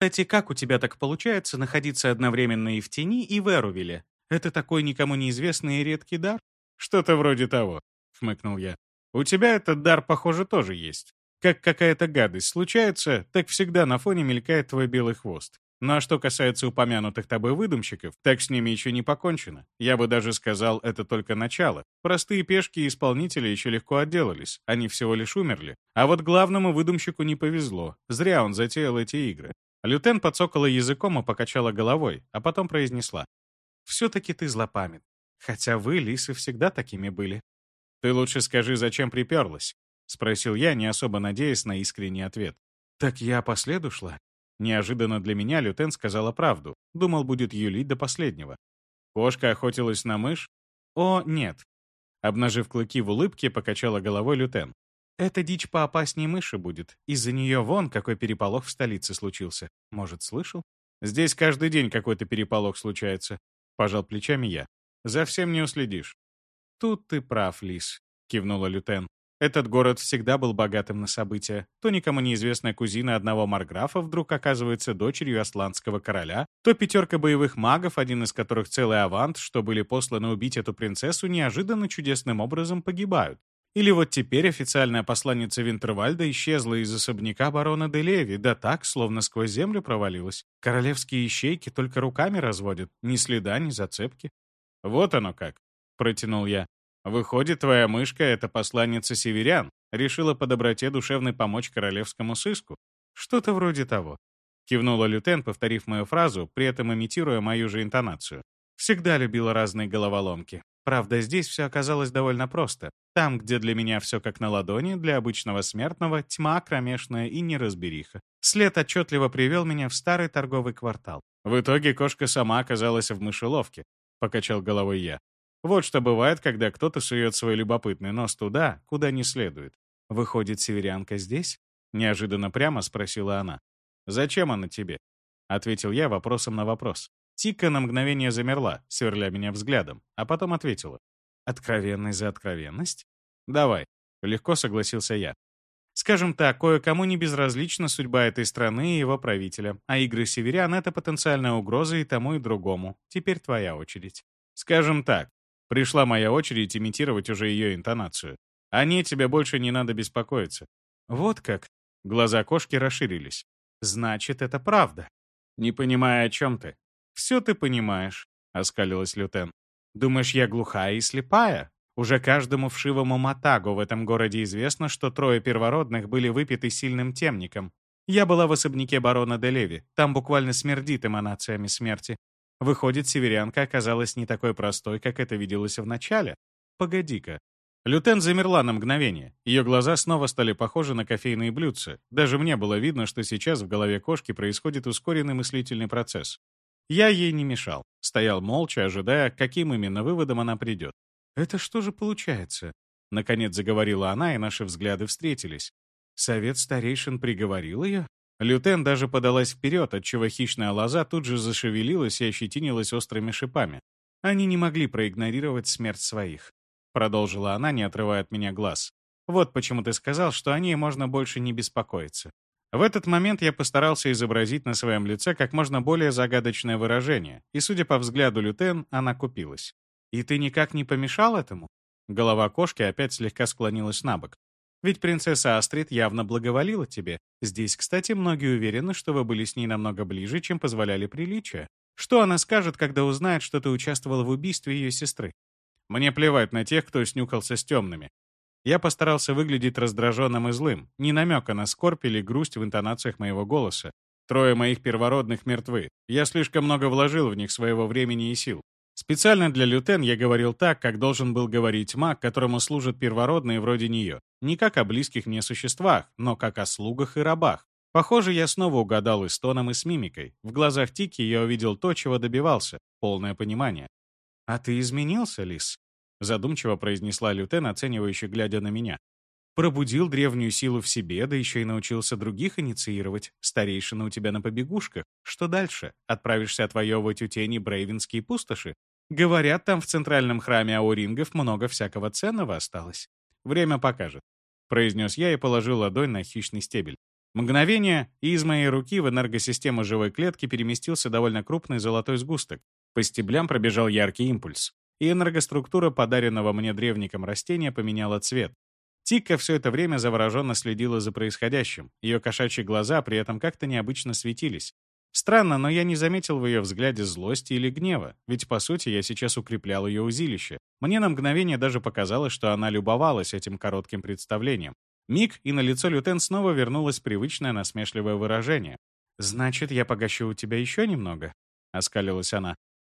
Кстати, как у тебя так получается находиться одновременно и в тени, и в Эрувиле? Это такой никому неизвестный и редкий дар? Что-то вроде того, хмыкнул я. У тебя этот дар, похоже, тоже есть. Как какая-то гадость случается, так всегда на фоне мелькает твой белый хвост. Ну а что касается упомянутых тобой выдумщиков, так с ними еще не покончено. Я бы даже сказал, это только начало. Простые пешки и исполнители еще легко отделались, они всего лишь умерли. А вот главному выдумщику не повезло. Зря он затеял эти игры. Лютен подсокала языком и покачала головой, а потом произнесла. «Все-таки ты злопамят. Хотя вы, лисы, всегда такими были». «Ты лучше скажи, зачем приперлась?» — спросил я, не особо надеясь на искренний ответ. «Так я по следу шла?» Неожиданно для меня Лютен сказала правду. Думал, будет юлить до последнего. «Кошка охотилась на мышь?» «О, нет». Обнажив клыки в улыбке, покачала головой Лютен. Эта дичь поопаснее мыши будет. Из-за нее вон какой переполох в столице случился. Может, слышал? Здесь каждый день какой-то переполох случается. Пожал плечами я. За всем не уследишь. Тут ты прав, Лис, кивнула Лютен. Этот город всегда был богатым на события. То никому неизвестная кузина одного марграфа вдруг оказывается дочерью асландского короля, то пятерка боевых магов, один из которых целый авант, что были посланы убить эту принцессу, неожиданно чудесным образом погибают. Или вот теперь официальная посланница Винтервальда исчезла из особняка барона де Леви, да так, словно сквозь землю провалилась. Королевские ищейки только руками разводят, ни следа, ни зацепки. «Вот оно как», — протянул я. «Выходит, твоя мышка — это посланница северян, решила по доброте душевной помочь королевскому сыску?» «Что-то вроде того», — кивнула Лютен, повторив мою фразу, при этом имитируя мою же интонацию. «Всегда любила разные головоломки. Правда, здесь все оказалось довольно просто. Там, где для меня все как на ладони, для обычного смертного тьма кромешная и неразбериха. След отчетливо привел меня в старый торговый квартал. В итоге кошка сама оказалась в мышеловке, покачал головой я. Вот что бывает, когда кто-то сует свой любопытный нос туда, куда не следует. «Выходит, северянка здесь?» — неожиданно прямо спросила она. «Зачем она тебе?» — ответил я вопросом на вопрос. Тика на мгновение замерла, сверля меня взглядом, а потом ответила. «Откровенность за откровенность?» «Давай», — легко согласился я. Скажем так, кое-кому не безразлична судьба этой страны и его правителя, а игры северян — это потенциальная угроза и тому, и другому. Теперь твоя очередь. Скажем так, пришла моя очередь имитировать уже ее интонацию. О ней тебе больше не надо беспокоиться. Вот как? Глаза кошки расширились. Значит, это правда. Не понимая, о чем ты. «Все ты понимаешь», — оскалилась Лютен. «Думаешь, я глухая и слепая? Уже каждому вшивому матагу в этом городе известно, что трое первородных были выпиты сильным темником. Я была в особняке барона Делеви, там буквально смердит эманациями смерти. Выходит, северянка оказалась не такой простой, как это виделось в начале. Погоди-ка». Лютен замерла на мгновение. Ее глаза снова стали похожи на кофейные блюдца. Даже мне было видно, что сейчас в голове кошки происходит ускоренный мыслительный процесс. Я ей не мешал. Стоял молча, ожидая, каким именно выводом она придет. «Это что же получается?» Наконец заговорила она, и наши взгляды встретились. Совет старейшин приговорил ее? Лютен даже подалась вперед, отчего хищная лоза тут же зашевелилась и ощетинилась острыми шипами. Они не могли проигнорировать смерть своих. Продолжила она, не отрывая от меня глаз. Вот почему ты сказал, что о ней можно больше не беспокоиться. В этот момент я постарался изобразить на своем лице как можно более загадочное выражение, и, судя по взгляду Лютен, она купилась. «И ты никак не помешал этому?» Голова кошки опять слегка склонилась на бок. «Ведь принцесса Астрид явно благоволила тебе. Здесь, кстати, многие уверены, что вы были с ней намного ближе, чем позволяли приличия. Что она скажет, когда узнает, что ты участвовал в убийстве ее сестры?» «Мне плевать на тех, кто снюхался с темными. Я постарался выглядеть раздраженным и злым, ни намека на скорбь или грусть в интонациях моего голоса. Трое моих первородных мертвы. Я слишком много вложил в них своего времени и сил. Специально для Лютен я говорил так, как должен был говорить маг, которому служат первородные вроде нее. Не как о близких мне существах, но как о слугах и рабах. Похоже, я снова угадал и с тоном, и с мимикой. В глазах Тики я увидел то, чего добивался. Полное понимание. «А ты изменился, Лис?» Задумчиво произнесла Лютен, оценивающе глядя на меня. Пробудил древнюю силу в себе, да еще и научился других инициировать. Старейшина у тебя на побегушках. Что дальше? Отправишься отвоевывать у тени брейвенские пустоши? Говорят, там в центральном храме аурингов много всякого ценного осталось. Время покажет. Произнес я и положил ладонь на хищный стебель. Мгновение, и из моей руки в энергосистему живой клетки переместился довольно крупный золотой сгусток. По стеблям пробежал яркий импульс, и энергоструктура подаренного мне древником растения поменяла цвет. Тикка все это время завороженно следила за происходящим. Ее кошачьи глаза при этом как-то необычно светились. Странно, но я не заметил в ее взгляде злости или гнева, ведь, по сути, я сейчас укреплял ее узилище. Мне на мгновение даже показалось, что она любовалась этим коротким представлением. Миг, и на лицо Лютен снова вернулось привычное насмешливое выражение. «Значит, я погощу у тебя еще немного?» — оскалилась она.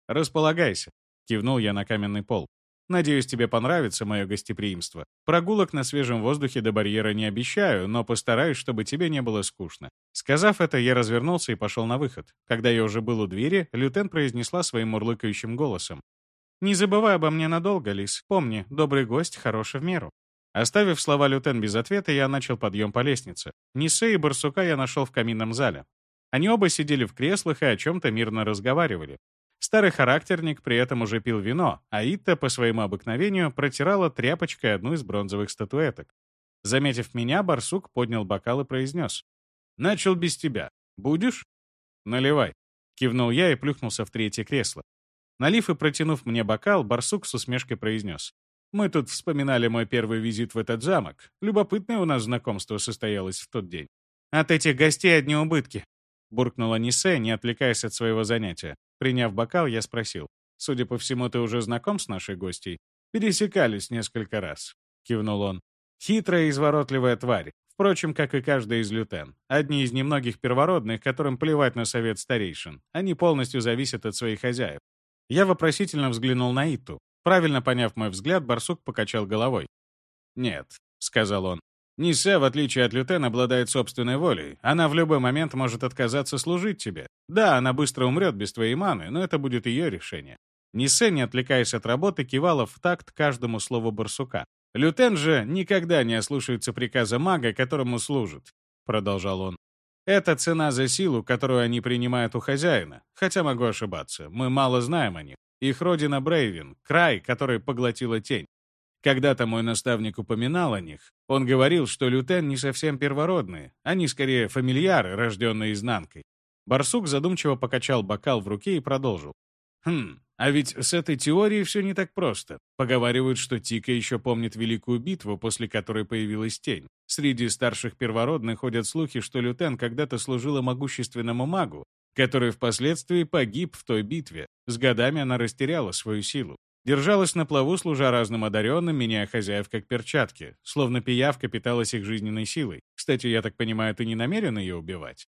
«Располагайся», — кивнул я на каменный пол. Надеюсь, тебе понравится мое гостеприимство. Прогулок на свежем воздухе до барьера не обещаю, но постараюсь, чтобы тебе не было скучно». Сказав это, я развернулся и пошел на выход. Когда я уже был у двери, Лютен произнесла своим мурлыкающим голосом. «Не забывай обо мне надолго, Лис. Помни, добрый гость хороший в меру». Оставив слова Лютен без ответа, я начал подъем по лестнице. Нисе и Барсука я нашел в каминном зале. Они оба сидели в креслах и о чем-то мирно разговаривали. Старый характерник при этом уже пил вино, а Итта по своему обыкновению протирала тряпочкой одну из бронзовых статуэток. Заметив меня, барсук поднял бокал и произнес. «Начал без тебя. Будешь?» «Наливай», — кивнул я и плюхнулся в третье кресло. Налив и протянув мне бокал, барсук с усмешкой произнес. «Мы тут вспоминали мой первый визит в этот замок. Любопытное у нас знакомство состоялось в тот день». «От этих гостей одни убытки», — буркнула Нисе, не отвлекаясь от своего занятия. Приняв бокал, я спросил. «Судя по всему, ты уже знаком с нашей гостьей?» «Пересекались несколько раз», — кивнул он. «Хитрая и изворотливая тварь. Впрочем, как и каждая из лютен. Одни из немногих первородных, которым плевать на совет старейшин. Они полностью зависят от своих хозяев. Я вопросительно взглянул на Иту. Правильно поняв мой взгляд, барсук покачал головой. «Нет», — сказал он. Нисе, в отличие от Лютен, обладает собственной волей. Она в любой момент может отказаться служить тебе. Да, она быстро умрет без твоей маны, но это будет ее решение. Нисе, не отвлекаясь от работы, кивала в такт каждому слову барсука. «Лютен же никогда не ослушается приказа мага, которому служит», — продолжал он. «Это цена за силу, которую они принимают у хозяина. Хотя могу ошибаться, мы мало знаем о них. Их родина Брейвин, край, который поглотила тень. Когда-то мой наставник упоминал о них. Он говорил, что лютен не совсем первородные, они скорее фамильяры, рожденные изнанкой. Барсук задумчиво покачал бокал в руке и продолжил. «Хм, а ведь с этой теорией все не так просто. Поговаривают, что Тика еще помнит Великую битву, после которой появилась тень. Среди старших первородных ходят слухи, что Лютен когда-то служила могущественному магу, который впоследствии погиб в той битве. С годами она растеряла свою силу. Держалась на плаву, служа разным одаренным, меняя хозяев как перчатки, словно пиявка питалась их жизненной силой. Кстати, я так понимаю, ты не намерен ее убивать?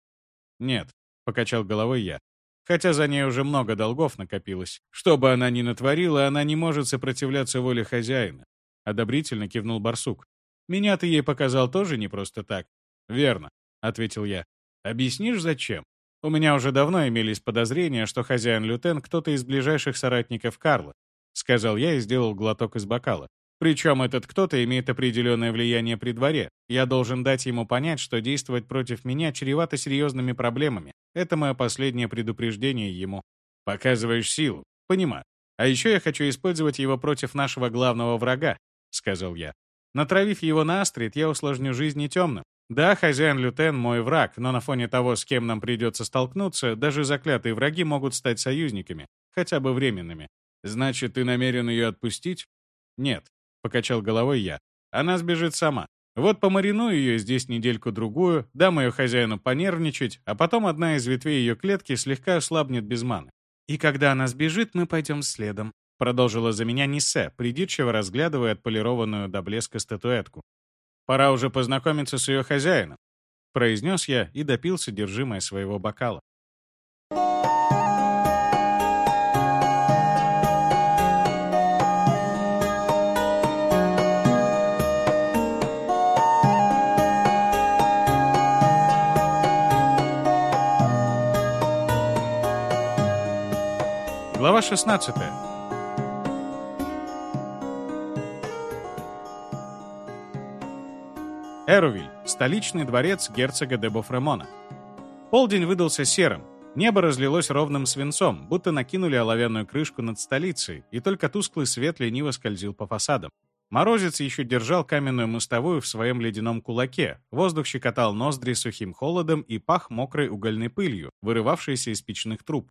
Нет, — покачал головой я. Хотя за ней уже много долгов накопилось. Что бы она ни натворила, она не может сопротивляться воле хозяина. Одобрительно кивнул барсук. Меня ты ей показал тоже не просто так. Верно, — ответил я. Объяснишь, зачем? У меня уже давно имелись подозрения, что хозяин Лютен кто-то из ближайших соратников Карла, — сказал я и сделал глоток из бокала. Причем этот кто-то имеет определенное влияние при дворе. Я должен дать ему понять, что действовать против меня чревато серьезными проблемами. Это мое последнее предупреждение ему. Показываешь силу. Понимаю. А еще я хочу использовать его против нашего главного врага, сказал я. Натравив его на Астрид, я усложню жизнь не темным. Да, хозяин Лютен мой враг, но на фоне того, с кем нам придется столкнуться, даже заклятые враги могут стать союзниками, хотя бы временными. «Значит, ты намерен ее отпустить?» «Нет», — покачал головой я. «Она сбежит сама. Вот помариную ее здесь недельку-другую, дам ее хозяину понервничать, а потом одна из ветвей ее клетки слегка ослабнет без маны. И когда она сбежит, мы пойдем следом», — продолжила за меня Нисе, придирчиво разглядывая отполированную до блеска статуэтку. «Пора уже познакомиться с ее хозяином», — произнес я и допил содержимое своего бокала. Глава 16. Эрувиль, столичный дворец герцога де Бофремона. Полдень выдался серым. Небо разлилось ровным свинцом, будто накинули оловянную крышку над столицей, и только тусклый свет лениво скользил по фасадам. Морозец еще держал каменную мостовую в своем ледяном кулаке, воздух щекотал ноздри сухим холодом и пах мокрой угольной пылью, вырывавшейся из печных труб.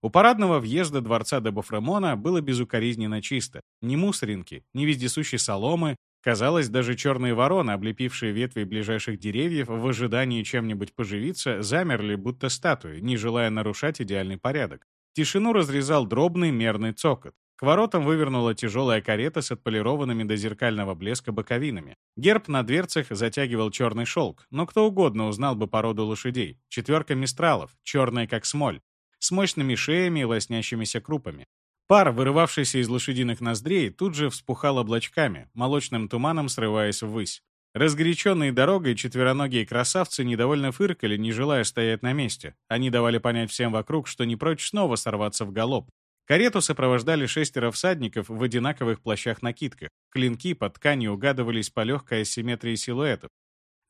У парадного въезда дворца де Бофремона было безукоризненно чисто. Ни мусоринки, ни вездесущей соломы. Казалось, даже черные вороны, облепившие ветви ближайших деревьев в ожидании чем-нибудь поживиться, замерли, будто статуи, не желая нарушать идеальный порядок. Тишину разрезал дробный мерный цокот. К воротам вывернула тяжелая карета с отполированными до зеркального блеска боковинами. Герб на дверцах затягивал черный шелк, но кто угодно узнал бы породу лошадей. Четверка мистралов, черная как смоль, с мощными шеями и лоснящимися крупами. Пар, вырывавшийся из лошадиных ноздрей, тут же вспухал облачками, молочным туманом срываясь ввысь. Разгоряченные дорогой четвероногие красавцы недовольно фыркали, не желая стоять на месте. Они давали понять всем вокруг, что не прочь снова сорваться в галоп. Карету сопровождали шестеро всадников в одинаковых плащах-накидках. Клинки под тканью угадывались по легкой асимметрии силуэтов.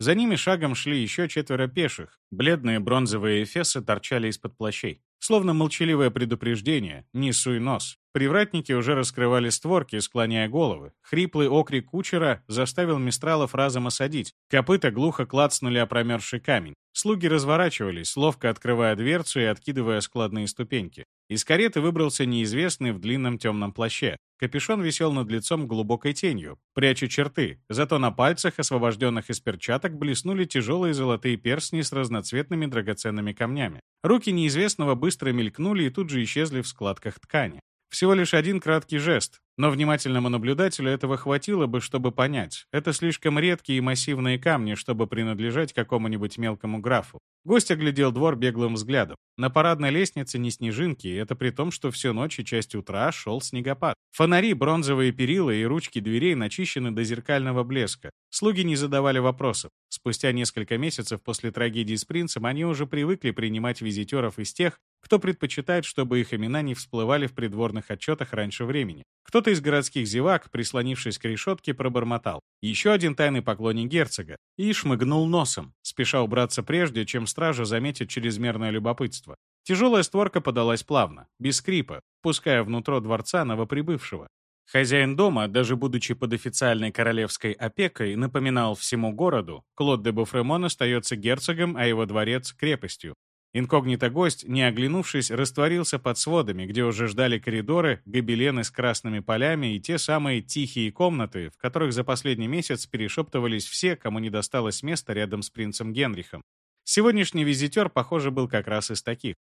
За ними шагом шли еще четверо пеших. Бледные бронзовые эфесы торчали из-под плащей. Словно молчаливое предупреждение «не суй нос». Привратники уже раскрывали створки, склоняя головы. Хриплый окрик кучера заставил Мистралов разом осадить. Копыта глухо клацнули о промерзший камень. Слуги разворачивались, ловко открывая дверцу и откидывая складные ступеньки. Из кареты выбрался неизвестный в длинном темном плаще. Капюшон висел над лицом глубокой тенью, пряча черты, зато на пальцах, освобожденных из перчаток, блеснули тяжелые золотые перстни с разноцветными драгоценными камнями. Руки неизвестного быстро мелькнули и тут же исчезли в складках ткани. Всего лишь один краткий жест, но внимательному наблюдателю этого хватило бы, чтобы понять. Это слишком редкие и массивные камни, чтобы принадлежать какому-нибудь мелкому графу. Гость оглядел двор беглым взглядом. На парадной лестнице не снежинки, это при том, что всю ночь и часть утра шел снегопад. Фонари, бронзовые перила и ручки дверей начищены до зеркального блеска. Слуги не задавали вопросов. Спустя несколько месяцев после трагедии с принцем они уже привыкли принимать визитеров из тех, кто предпочитает, чтобы их имена не всплывали в придворных отчетах раньше времени. Кто-то из городских зевак, прислонившись к решетке, пробормотал. Еще один тайный поклонник герцога. И шмыгнул носом, спеша убраться прежде, чем стража заметит чрезмерное любопытство. Тяжелая створка подалась плавно, без скрипа, пуская внутрь дворца новоприбывшего. Хозяин дома, даже будучи под официальной королевской опекой, напоминал всему городу, Клод де Буфремон остается герцогом, а его дворец — крепостью. Инкогнито-гость, не оглянувшись, растворился под сводами, где уже ждали коридоры, гобелены с красными полями и те самые тихие комнаты, в которых за последний месяц перешептывались все, кому не досталось места рядом с принцем Генрихом. Сегодняшний визитер, похоже, был как раз из таких.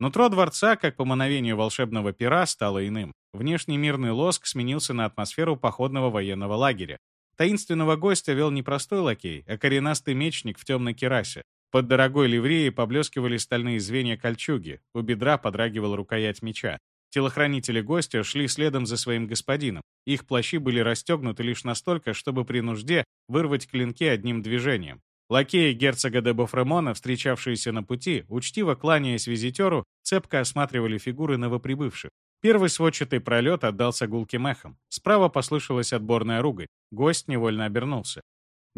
Нутро дворца, как по мановению волшебного пера, стало иным. Внешний мирный лоск сменился на атмосферу походного военного лагеря. Таинственного гостя вел не простой лакей, а коренастый мечник в темной керасе. Под дорогой ливреей поблескивали стальные звенья кольчуги, у бедра подрагивала рукоять меча. Телохранители гостя шли следом за своим господином. Их плащи были расстегнуты лишь настолько, чтобы при нужде вырвать клинки одним движением. Лакеи герцога де Бофремона, встречавшиеся на пути, учтиво кланяясь визитеру, цепко осматривали фигуры новоприбывших. Первый сводчатый пролет отдался гулким эхом. Справа послышалась отборная ругань. Гость невольно обернулся.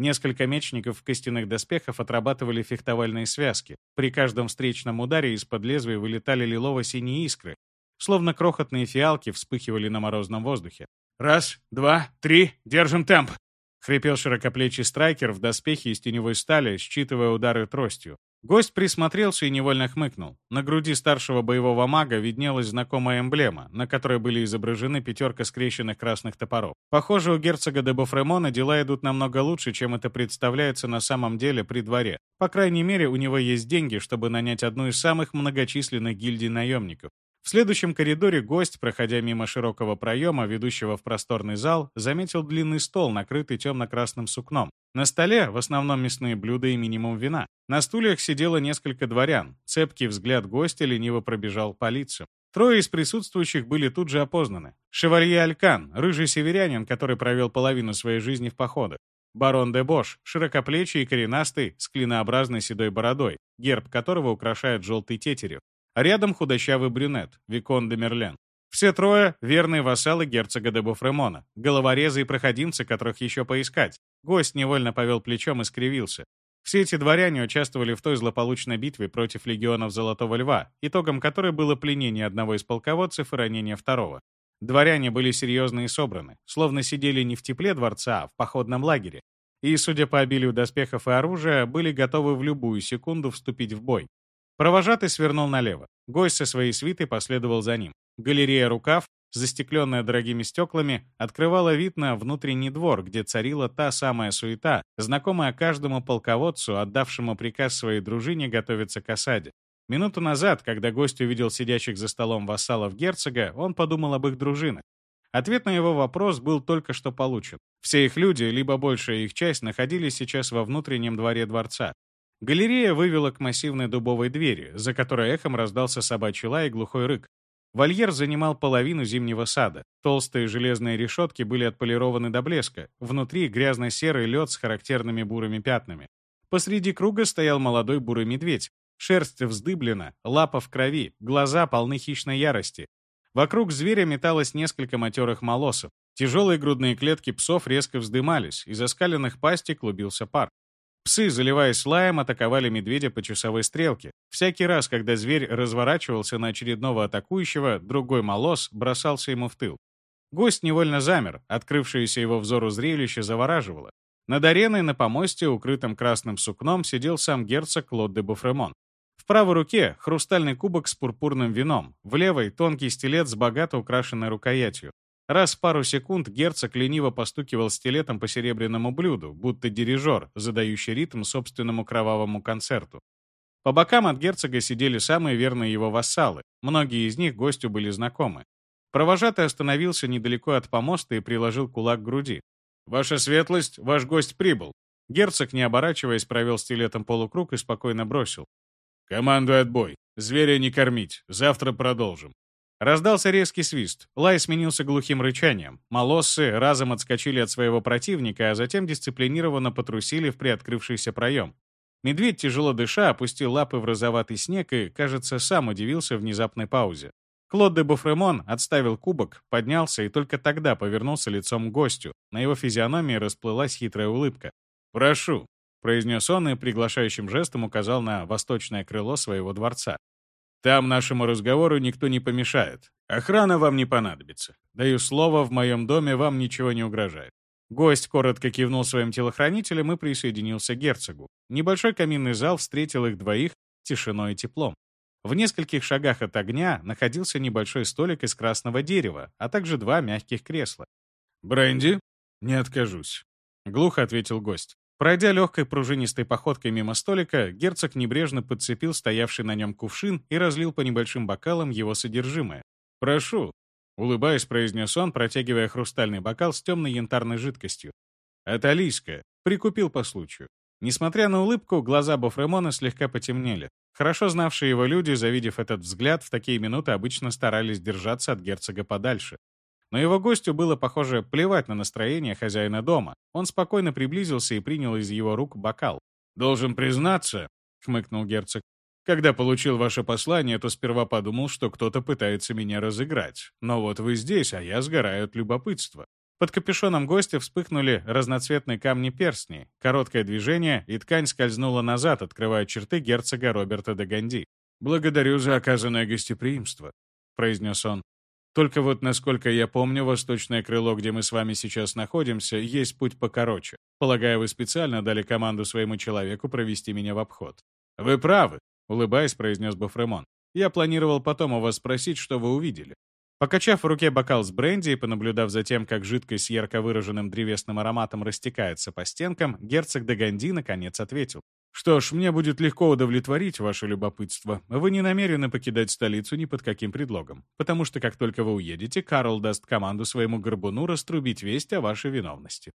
Несколько мечников в костяных доспехах отрабатывали фехтовальные связки. При каждом встречном ударе из-под лезвия вылетали лилово-синие искры, словно крохотные фиалки вспыхивали на морозном воздухе. «Раз, два, три, держим темп!» — хрипел широкоплечий страйкер в доспехе из теневой стали, считывая удары тростью. Гость присмотрелся и невольно хмыкнул. На груди старшего боевого мага виднелась знакомая эмблема, на которой были изображены пятерка скрещенных красных топоров. Похоже, у герцога де Бофремона дела идут намного лучше, чем это представляется на самом деле при дворе. По крайней мере, у него есть деньги, чтобы нанять одну из самых многочисленных гильдий наемников. В следующем коридоре гость, проходя мимо широкого проема, ведущего в просторный зал, заметил длинный стол, накрытый темно-красным сукном. На столе в основном мясные блюда и минимум вина. На стульях сидело несколько дворян. Цепкий взгляд гостя лениво пробежал по лицам. Трое из присутствующих были тут же опознаны. Шевалье Алькан, рыжий северянин, который провел половину своей жизни в походах. Барон де Бош, широкоплечий и коренастый, с клинообразной седой бородой, герб которого украшает желтый тетерев а рядом худощавый брюнет, Викон де Мерлен. Все трое — верные вассалы герцога де Буфремона, головорезы и проходимцы, которых еще поискать. Гость невольно повел плечом и скривился. Все эти дворяне участвовали в той злополучной битве против легионов Золотого Льва, итогом которой было пленение одного из полководцев и ранение второго. Дворяне были серьезны и собраны, словно сидели не в тепле дворца, а в походном лагере. И, судя по обилию доспехов и оружия, были готовы в любую секунду вступить в бой. Провожатый свернул налево. Гость со своей свитой последовал за ним. Галерея «Рукав», застекленная дорогими стеклами, открывала вид на внутренний двор, где царила та самая суета, знакомая каждому полководцу, отдавшему приказ своей дружине готовиться к осаде. Минуту назад, когда гость увидел сидящих за столом вассалов герцога, он подумал об их дружинах. Ответ на его вопрос был только что получен. Все их люди, либо большая их часть, находились сейчас во внутреннем дворе дворца. Галерея вывела к массивной дубовой двери, за которой эхом раздался собачий лай и глухой рык. Вольер занимал половину зимнего сада. Толстые железные решетки были отполированы до блеска. Внутри грязно-серый лед с характерными бурыми пятнами. Посреди круга стоял молодой бурый медведь, Шерсть вздыблена, лапа в крови, глаза полны хищной ярости. Вокруг зверя металось несколько матерых молосов. Тяжелые грудные клетки псов резко вздымались, из оскаленных пастей клубился пар. Псы, заливаясь лаем, атаковали медведя по часовой стрелке. Всякий раз, когда зверь разворачивался на очередного атакующего, другой молос бросался ему в тыл. Гость невольно замер, открывшееся его взору зрелище завораживало. Над ареной на помосте, укрытым красным сукном, сидел сам герцог Клод де Буфремон. В правой руке хрустальный кубок с пурпурным вином, в левой — тонкий стилет с богато украшенной рукоятью. Раз в пару секунд герцог лениво постукивал стилетом по серебряному блюду, будто дирижер, задающий ритм собственному кровавому концерту. По бокам от герцога сидели самые верные его вассалы, многие из них гостю были знакомы. Провожатый остановился недалеко от помоста и приложил кулак к груди. «Ваша светлость, ваш гость прибыл». Герцог, не оборачиваясь, провел стилетом полукруг и спокойно бросил. «Командуй отбой. Зверя не кормить. Завтра продолжим». Раздался резкий свист. Лай сменился глухим рычанием. Молоссы разом отскочили от своего противника, а затем дисциплинированно потрусили в приоткрывшийся проем. Медведь, тяжело дыша, опустил лапы в розоватый снег и, кажется, сам удивился внезапной паузе. Клод де Буфремон отставил кубок, поднялся и только тогда повернулся лицом к гостю. На его физиономии расплылась хитрая улыбка. «Прошу». — произнес он и приглашающим жестом указал на восточное крыло своего дворца. «Там нашему разговору никто не помешает. Охрана вам не понадобится. Даю слово, в моем доме вам ничего не угрожает». Гость коротко кивнул своим телохранителям и присоединился к герцогу. Небольшой каминный зал встретил их двоих тишиной и теплом. В нескольких шагах от огня находился небольшой столик из красного дерева, а также два мягких кресла. «Бренди?» «Не откажусь», — глухо ответил гость. Пройдя легкой пружинистой походкой мимо столика, герцог небрежно подцепил стоявший на нем кувшин и разлил по небольшим бокалам его содержимое. «Прошу», — улыбаясь, произнес он, протягивая хрустальный бокал с темной янтарной жидкостью. «Это алийское. Прикупил по случаю». Несмотря на улыбку, глаза Бофремона слегка потемнели. Хорошо знавшие его люди, завидев этот взгляд, в такие минуты обычно старались держаться от герцога подальше. Но его гостю было, похоже, плевать на настроение хозяина дома. Он спокойно приблизился и принял из его рук бокал. «Должен признаться», — хмыкнул герцог, «когда получил ваше послание, то сперва подумал, что кто-то пытается меня разыграть. Но вот вы здесь, а я сгораю от любопытства». Под капюшоном гостя вспыхнули разноцветные камни-перстни. Короткое движение, и ткань скользнула назад, открывая черты герцога Роберта де Ганди. «Благодарю за оказанное гостеприимство», — произнес он. Только вот, насколько я помню, восточное крыло, где мы с вами сейчас находимся, есть путь покороче. Полагаю, вы специально дали команду своему человеку провести меня в обход. Вы правы, улыбаясь, произнес Бафремон. Я планировал потом у вас спросить, что вы увидели. Покачав в руке бокал с бренди и понаблюдав за тем, как жидкость с ярко выраженным древесным ароматом растекается по стенкам, герцог Даганди наконец ответил. «Что ж, мне будет легко удовлетворить ваше любопытство. Вы не намерены покидать столицу ни под каким предлогом, потому что как только вы уедете, Карл даст команду своему горбуну раструбить весть о вашей виновности».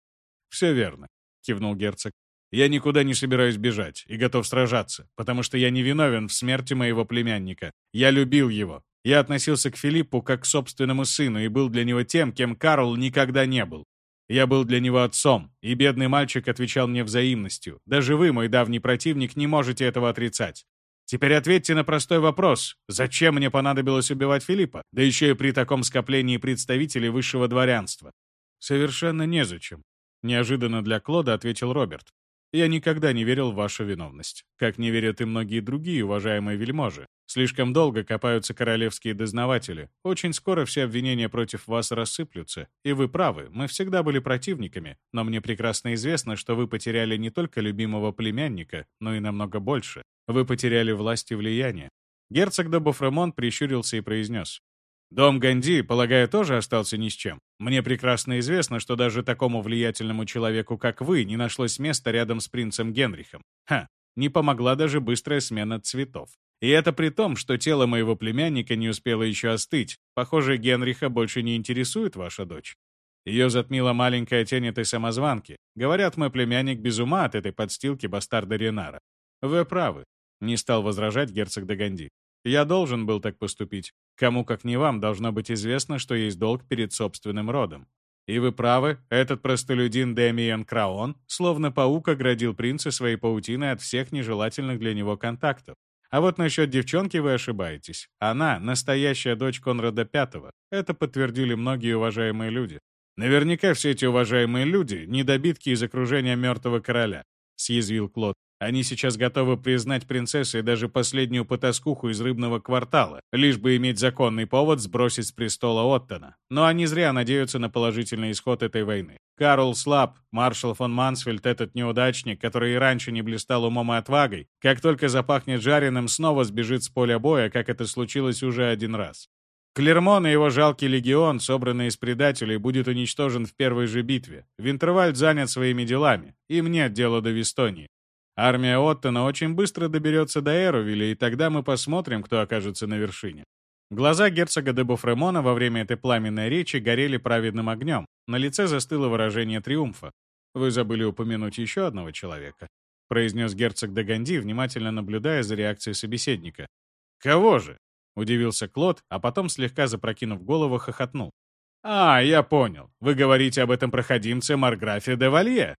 «Все верно», — кивнул герцог. «Я никуда не собираюсь бежать и готов сражаться, потому что я не виновен в смерти моего племянника. Я любил его. Я относился к Филиппу как к собственному сыну и был для него тем, кем Карл никогда не был. Я был для него отцом, и бедный мальчик отвечал мне взаимностью. Даже вы, мой давний противник, не можете этого отрицать. Теперь ответьте на простой вопрос. Зачем мне понадобилось убивать Филиппа? Да еще и при таком скоплении представителей высшего дворянства. Совершенно незачем. Неожиданно для Клода ответил Роберт. Я никогда не верил в вашу виновность, как не верят и многие другие уважаемые вельможи. Слишком долго копаются королевские дознаватели. Очень скоро все обвинения против вас рассыплются. И вы правы, мы всегда были противниками, но мне прекрасно известно, что вы потеряли не только любимого племянника, но и намного больше. Вы потеряли власть и влияние. Герцог де Буфремон прищурился и произнес. Дом Ганди, полагаю, тоже остался ни с чем. Мне прекрасно известно, что даже такому влиятельному человеку, как вы, не нашлось места рядом с принцем Генрихом. Ха, не помогла даже быстрая смена цветов. И это при том, что тело моего племянника не успело еще остыть. Похоже, Генриха больше не интересует ваша дочь. Ее затмила маленькая тень этой самозванки. Говорят, мой племянник без ума от этой подстилки бастарда Ренара. Вы правы. Не стал возражать герцог де Ганди. Я должен был так поступить. Кому, как не вам, должно быть известно, что есть долг перед собственным родом. И вы правы, этот простолюдин Демиан Краон, словно паук, оградил принца своей паутиной от всех нежелательных для него контактов. А вот насчет девчонки вы ошибаетесь. Она — настоящая дочь Конрада V. Это подтвердили многие уважаемые люди. Наверняка все эти уважаемые люди — недобитки из окружения мертвого короля, — съязвил Клод. Они сейчас готовы признать принцессой даже последнюю потаскуху из рыбного квартала, лишь бы иметь законный повод сбросить с престола Оттона. Но они зря надеются на положительный исход этой войны. Карл слаб, маршал фон Мансфельд, этот неудачник, который и раньше не блистал умом и отвагой, как только запахнет жареным, снова сбежит с поля боя, как это случилось уже один раз. Клермон и его жалкий легион, собранный из предателей, будет уничтожен в первой же битве. Винтервальд занят своими делами. Им нет дела до Вестонии. Армия Оттона очень быстро доберется до Эровиля, и тогда мы посмотрим, кто окажется на вершине. Глаза герцога де Буфремона во время этой пламенной речи горели праведным огнем. На лице застыло выражение триумфа. «Вы забыли упомянуть еще одного человека», — произнес герцог де Ганди, внимательно наблюдая за реакцией собеседника. «Кого же?» — удивился Клод, а потом, слегка запрокинув голову, хохотнул. «А, я понял. Вы говорите об этом проходимце Марграфе де Валье?»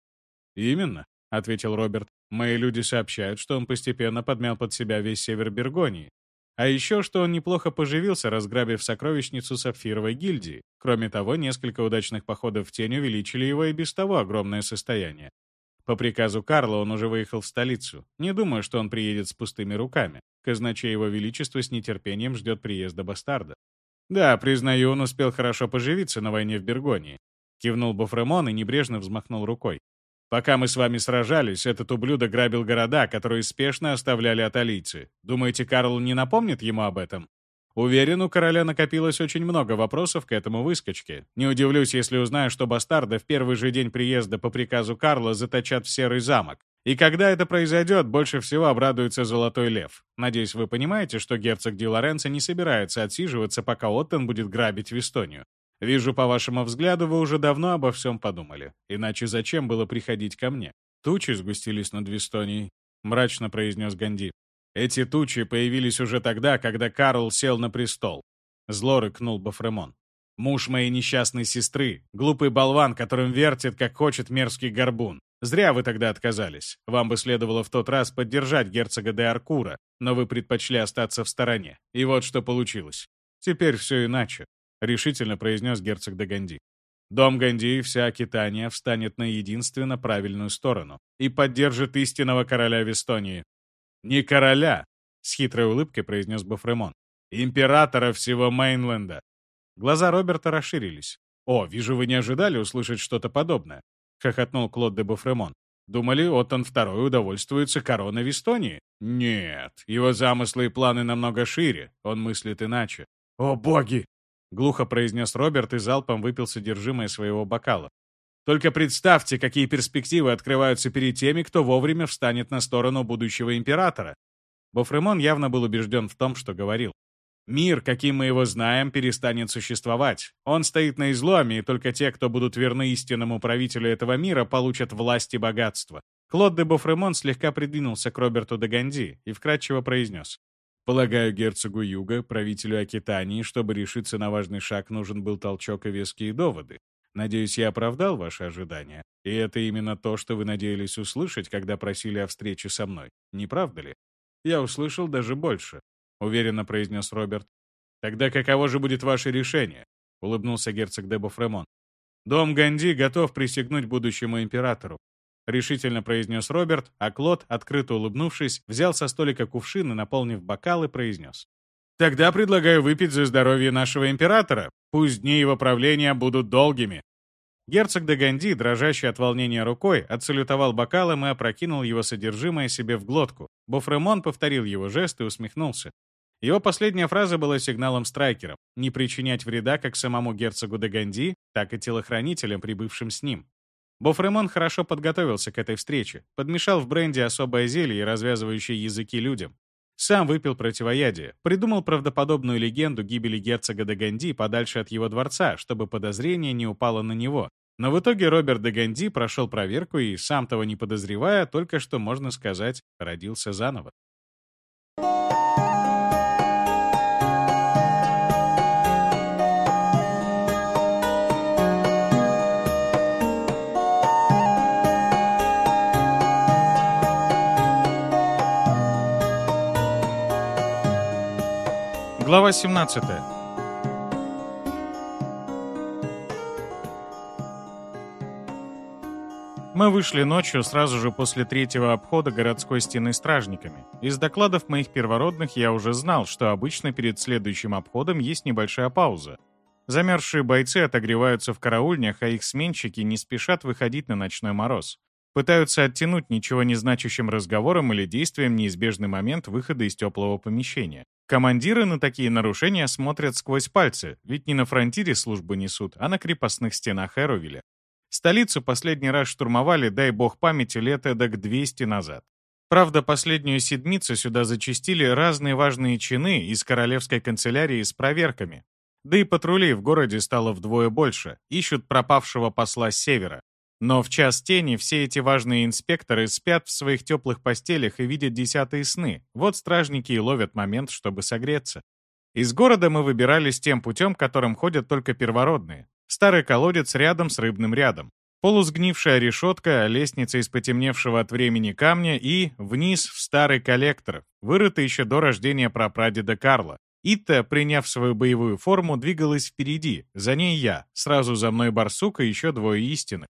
«Именно», — ответил Роберт. Мои люди сообщают, что он постепенно подмял под себя весь север Бергонии. А еще, что он неплохо поживился, разграбив сокровищницу Сапфировой гильдии. Кроме того, несколько удачных походов в тень увеличили его и без того огромное состояние. По приказу Карла он уже выехал в столицу. Не думаю, что он приедет с пустыми руками. Казначей его величества с нетерпением ждет приезда бастарда. Да, признаю, он успел хорошо поживиться на войне в Бергонии. Кивнул Буфремон и небрежно взмахнул рукой. Пока мы с вами сражались, этот ублюдок грабил города, которые спешно оставляли аталийцы. Думаете, Карл не напомнит ему об этом? Уверен, у короля накопилось очень много вопросов к этому выскочке. Не удивлюсь, если узнаю, что бастарда в первый же день приезда по приказу Карла заточат в Серый замок. И когда это произойдет, больше всего обрадуется Золотой Лев. Надеюсь, вы понимаете, что герцог Ди Лоренцо не собирается отсиживаться, пока Оттон будет грабить Вестонию. Вижу, по вашему взгляду, вы уже давно обо всем подумали. Иначе зачем было приходить ко мне? Тучи сгустились над Вестонией, мрачно произнес Ганди. Эти тучи появились уже тогда, когда Карл сел на престол. Зло рыкнул Бафремон. Муж моей несчастной сестры, глупый болван, которым вертит, как хочет мерзкий горбун. Зря вы тогда отказались. Вам бы следовало в тот раз поддержать герцога де Аркура, но вы предпочли остаться в стороне. И вот что получилось. Теперь все иначе. — решительно произнес герцог де Ганди. «Дом Ганди и вся Акитания встанет на единственно правильную сторону и поддержит истинного короля в Эстонии». «Не короля!» — с хитрой улыбкой произнес Бафремон. «Императора всего Мейнленда!» Глаза Роберта расширились. «О, вижу, вы не ожидали услышать что-то подобное», — хохотнул Клод де Буфремон. «Думали, Оттон II удовольствуется короной в Эстонии?» «Нет, его замыслы и планы намного шире, он мыслит иначе». «О, боги!» Глухо произнес Роберт и залпом выпил содержимое своего бокала. Только представьте, какие перспективы открываются перед теми, кто вовремя встанет на сторону будущего императора. Бофремон явно был убежден в том, что говорил. Мир, каким мы его знаем, перестанет существовать. Он стоит на изломе, и только те, кто будут верны истинному правителю этого мира, получат власть и богатство. Клод де Бофремон слегка придвинулся к Роберту де Ганди и вкратчиво произнес. Полагаю, герцогу Юга, правителю Акитании, чтобы решиться на важный шаг, нужен был толчок и веские доводы. Надеюсь, я оправдал ваши ожидания. И это именно то, что вы надеялись услышать, когда просили о встрече со мной. Не правда ли? Я услышал даже больше, — уверенно произнес Роберт. Тогда каково же будет ваше решение? — улыбнулся герцог де Бофремон. Дом Ганди готов присягнуть будущему императору. — решительно произнес Роберт, а Клод, открыто улыбнувшись, взял со столика кувшин и, наполнив бокал, и произнес. «Тогда предлагаю выпить за здоровье нашего императора. Пусть дни его правления будут долгими». Герцог де Ганди, дрожащий от волнения рукой, отсалютовал бокалом и опрокинул его содержимое себе в глотку. Бофремон повторил его жест и усмехнулся. Его последняя фраза была сигналом страйкерам — не причинять вреда как самому герцогу де Ганди, так и телохранителям, прибывшим с ним. Бофремон хорошо подготовился к этой встрече, подмешал в бренди особое зелье, развязывающее языки людям. Сам выпил противоядие, придумал правдоподобную легенду гибели герцога де Ганди подальше от его дворца, чтобы подозрение не упало на него. Но в итоге Роберт де Ганди прошел проверку и, сам того не подозревая, только что, можно сказать, родился заново. Глава 17. Мы вышли ночью сразу же после третьего обхода городской стены стражниками. Из докладов моих первородных я уже знал, что обычно перед следующим обходом есть небольшая пауза. Замерзшие бойцы отогреваются в караульнях, а их сменщики не спешат выходить на ночной мороз. Пытаются оттянуть ничего не значащим разговором или действием неизбежный момент выхода из теплого помещения. Командиры на такие нарушения смотрят сквозь пальцы, ведь не на фронтире службу несут, а на крепостных стенах Эровиля. Столицу последний раз штурмовали, дай бог памяти, лет эдак 200 назад. Правда, последнюю седмицу сюда зачистили разные важные чины из королевской канцелярии с проверками. Да и патрулей в городе стало вдвое больше, ищут пропавшего посла с севера. Но в час тени все эти важные инспекторы спят в своих теплых постелях и видят десятые сны. Вот стражники и ловят момент, чтобы согреться. Из города мы выбирались тем путем, которым ходят только первородные. Старый колодец рядом с рыбным рядом. Полусгнившая решетка, лестница из потемневшего от времени камня и вниз в старый коллектор, вырытый еще до рождения прапрадеда Карла. Итта, приняв свою боевую форму, двигалась впереди, за ней я, сразу за мной барсук и еще двое истины.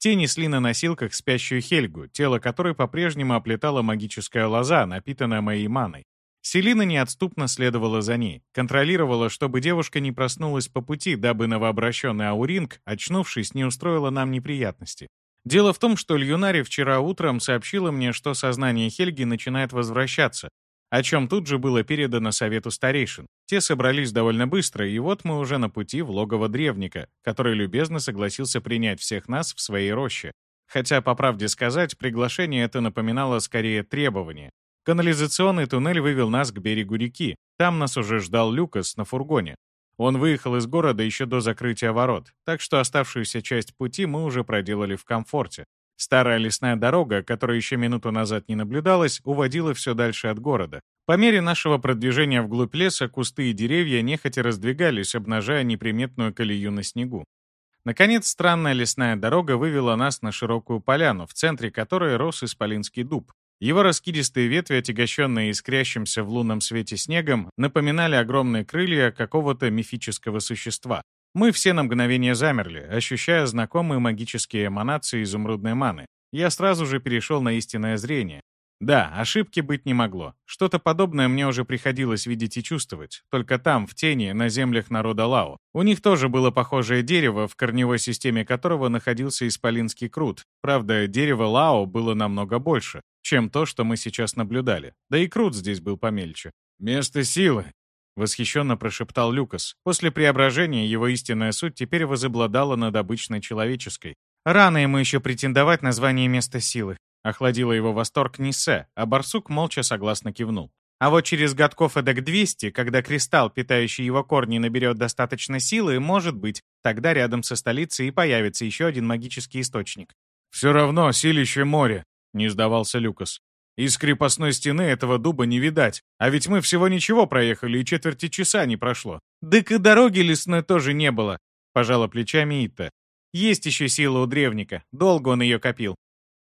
Те несли на носилках спящую Хельгу, тело которой по-прежнему оплетала магическая лоза, напитанная моей маной. Селина неотступно следовала за ней, контролировала, чтобы девушка не проснулась по пути, дабы новообращенный Ауринг, очнувшись, не устроила нам неприятности. Дело в том, что Льюнари вчера утром сообщила мне, что сознание Хельги начинает возвращаться, о чем тут же было передано совету старейшин. Те собрались довольно быстро, и вот мы уже на пути в логово древника, который любезно согласился принять всех нас в своей роще. Хотя, по правде сказать, приглашение это напоминало скорее требование. Канализационный туннель вывел нас к берегу реки. Там нас уже ждал Люкас на фургоне. Он выехал из города еще до закрытия ворот, так что оставшуюся часть пути мы уже проделали в комфорте. Старая лесная дорога, которая еще минуту назад не наблюдалась, уводила все дальше от города. По мере нашего продвижения вглубь леса кусты и деревья нехотя раздвигались, обнажая неприметную колею на снегу. Наконец, странная лесная дорога вывела нас на широкую поляну, в центре которой рос исполинский дуб. Его раскидистые ветви, отягощенные искрящимся в лунном свете снегом, напоминали огромные крылья какого-то мифического существа. Мы все на мгновение замерли, ощущая знакомые магические эманации изумрудной маны. Я сразу же перешел на истинное зрение. Да, ошибки быть не могло. Что-то подобное мне уже приходилось видеть и чувствовать. Только там, в тени, на землях народа Лао. У них тоже было похожее дерево, в корневой системе которого находился Исполинский крут. Правда, дерево Лао было намного больше, чем то, что мы сейчас наблюдали. Да и крут здесь был помельче. «Место силы», Восхищенно прошептал Люкас. После преображения его истинная суть теперь возобладала над обычной человеческой. Рано ему еще претендовать на звание места силы. Охладила его восторг Нисе, а барсук молча согласно кивнул. А вот через годков эдак 200, когда кристалл, питающий его корни, наберет достаточно силы, может быть, тогда рядом со столицей и появится еще один магический источник. «Все равно силище море», — не сдавался Люкас. Из крепостной стены этого дуба не видать. А ведь мы всего ничего проехали, и четверти часа не прошло. «Дык и дороги лесной тоже не было», — пожала плечами Итта. «Есть еще сила у древника. Долго он ее копил».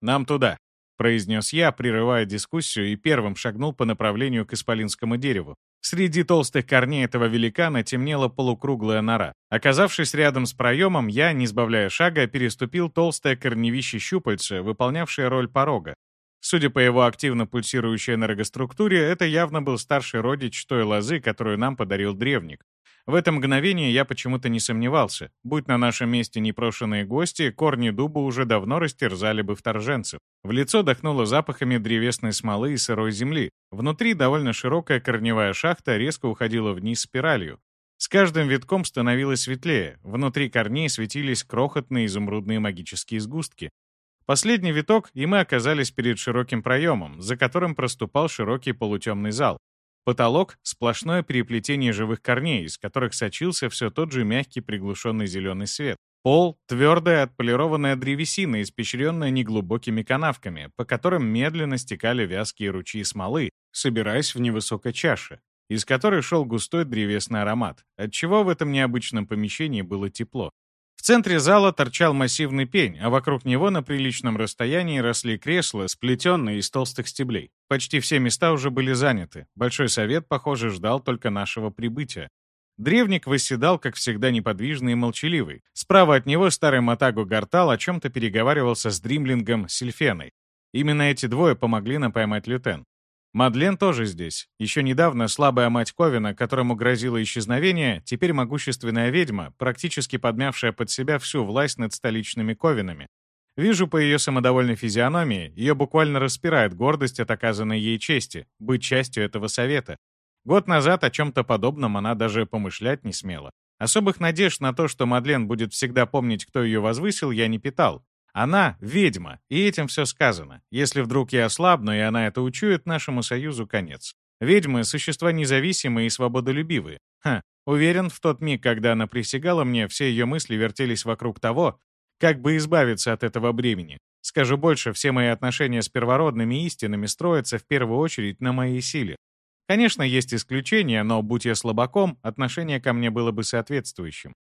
«Нам туда», — произнес я, прерывая дискуссию, и первым шагнул по направлению к исполинскому дереву. Среди толстых корней этого великана темнела полукруглая нора. Оказавшись рядом с проемом, я, не сбавляя шага, переступил толстое корневище щупальце, выполнявшее роль порога. Судя по его активно пульсирующей энергоструктуре, это явно был старший родич той лозы, которую нам подарил древник. В это мгновение я почему-то не сомневался. Будь на нашем месте непрошенные гости, корни дуба уже давно растерзали бы вторженцев. В лицо дохнуло запахами древесной смолы и сырой земли. Внутри довольно широкая корневая шахта резко уходила вниз спиралью. С каждым витком становилось светлее. Внутри корней светились крохотные изумрудные магические сгустки. Последний виток, и мы оказались перед широким проемом, за которым проступал широкий полутемный зал. Потолок — сплошное переплетение живых корней, из которых сочился все тот же мягкий приглушенный зеленый свет. Пол — твердая отполированная древесина, испещренная неглубокими канавками, по которым медленно стекали вязкие ручьи смолы, собираясь в невысокой чаше, из которой шел густой древесный аромат, отчего в этом необычном помещении было тепло. В центре зала торчал массивный пень, а вокруг него на приличном расстоянии росли кресла, сплетенные из толстых стеблей. Почти все места уже были заняты. Большой совет, похоже, ждал только нашего прибытия. Древник восседал, как всегда, неподвижный и молчаливый. Справа от него старый Матагу Гартал о чем-то переговаривался с Дримлингом Сильфеной. Именно эти двое помогли нам поймать лютен. Мадлен тоже здесь. Еще недавно слабая мать Ковина, которому грозило исчезновение, теперь могущественная ведьма, практически подмявшая под себя всю власть над столичными Ковинами. Вижу по ее самодовольной физиономии, ее буквально распирает гордость от оказанной ей чести, быть частью этого совета. Год назад о чем-то подобном она даже помышлять не смела. Особых надежд на то, что Мадлен будет всегда помнить, кто ее возвысил, я не питал. Она — ведьма, и этим все сказано. Если вдруг я ослабну, и она это учует, нашему союзу конец. Ведьмы — существа независимые и свободолюбивые. Ха, уверен, в тот миг, когда она присягала мне, все ее мысли вертелись вокруг того, как бы избавиться от этого бремени. Скажу больше, все мои отношения с первородными истинами строятся в первую очередь на моей силе. Конечно, есть исключения, но, будь я слабаком, отношение ко мне было бы соответствующим.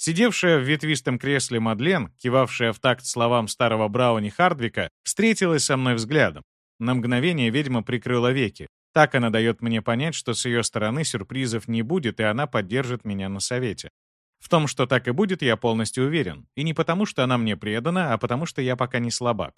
Сидевшая в ветвистом кресле Мадлен, кивавшая в такт словам старого Брауни Хардвика, встретилась со мной взглядом. На мгновение ведьма прикрыла веки. Так она дает мне понять, что с ее стороны сюрпризов не будет, и она поддержит меня на совете. В том, что так и будет, я полностью уверен. И не потому, что она мне предана, а потому, что я пока не слабак.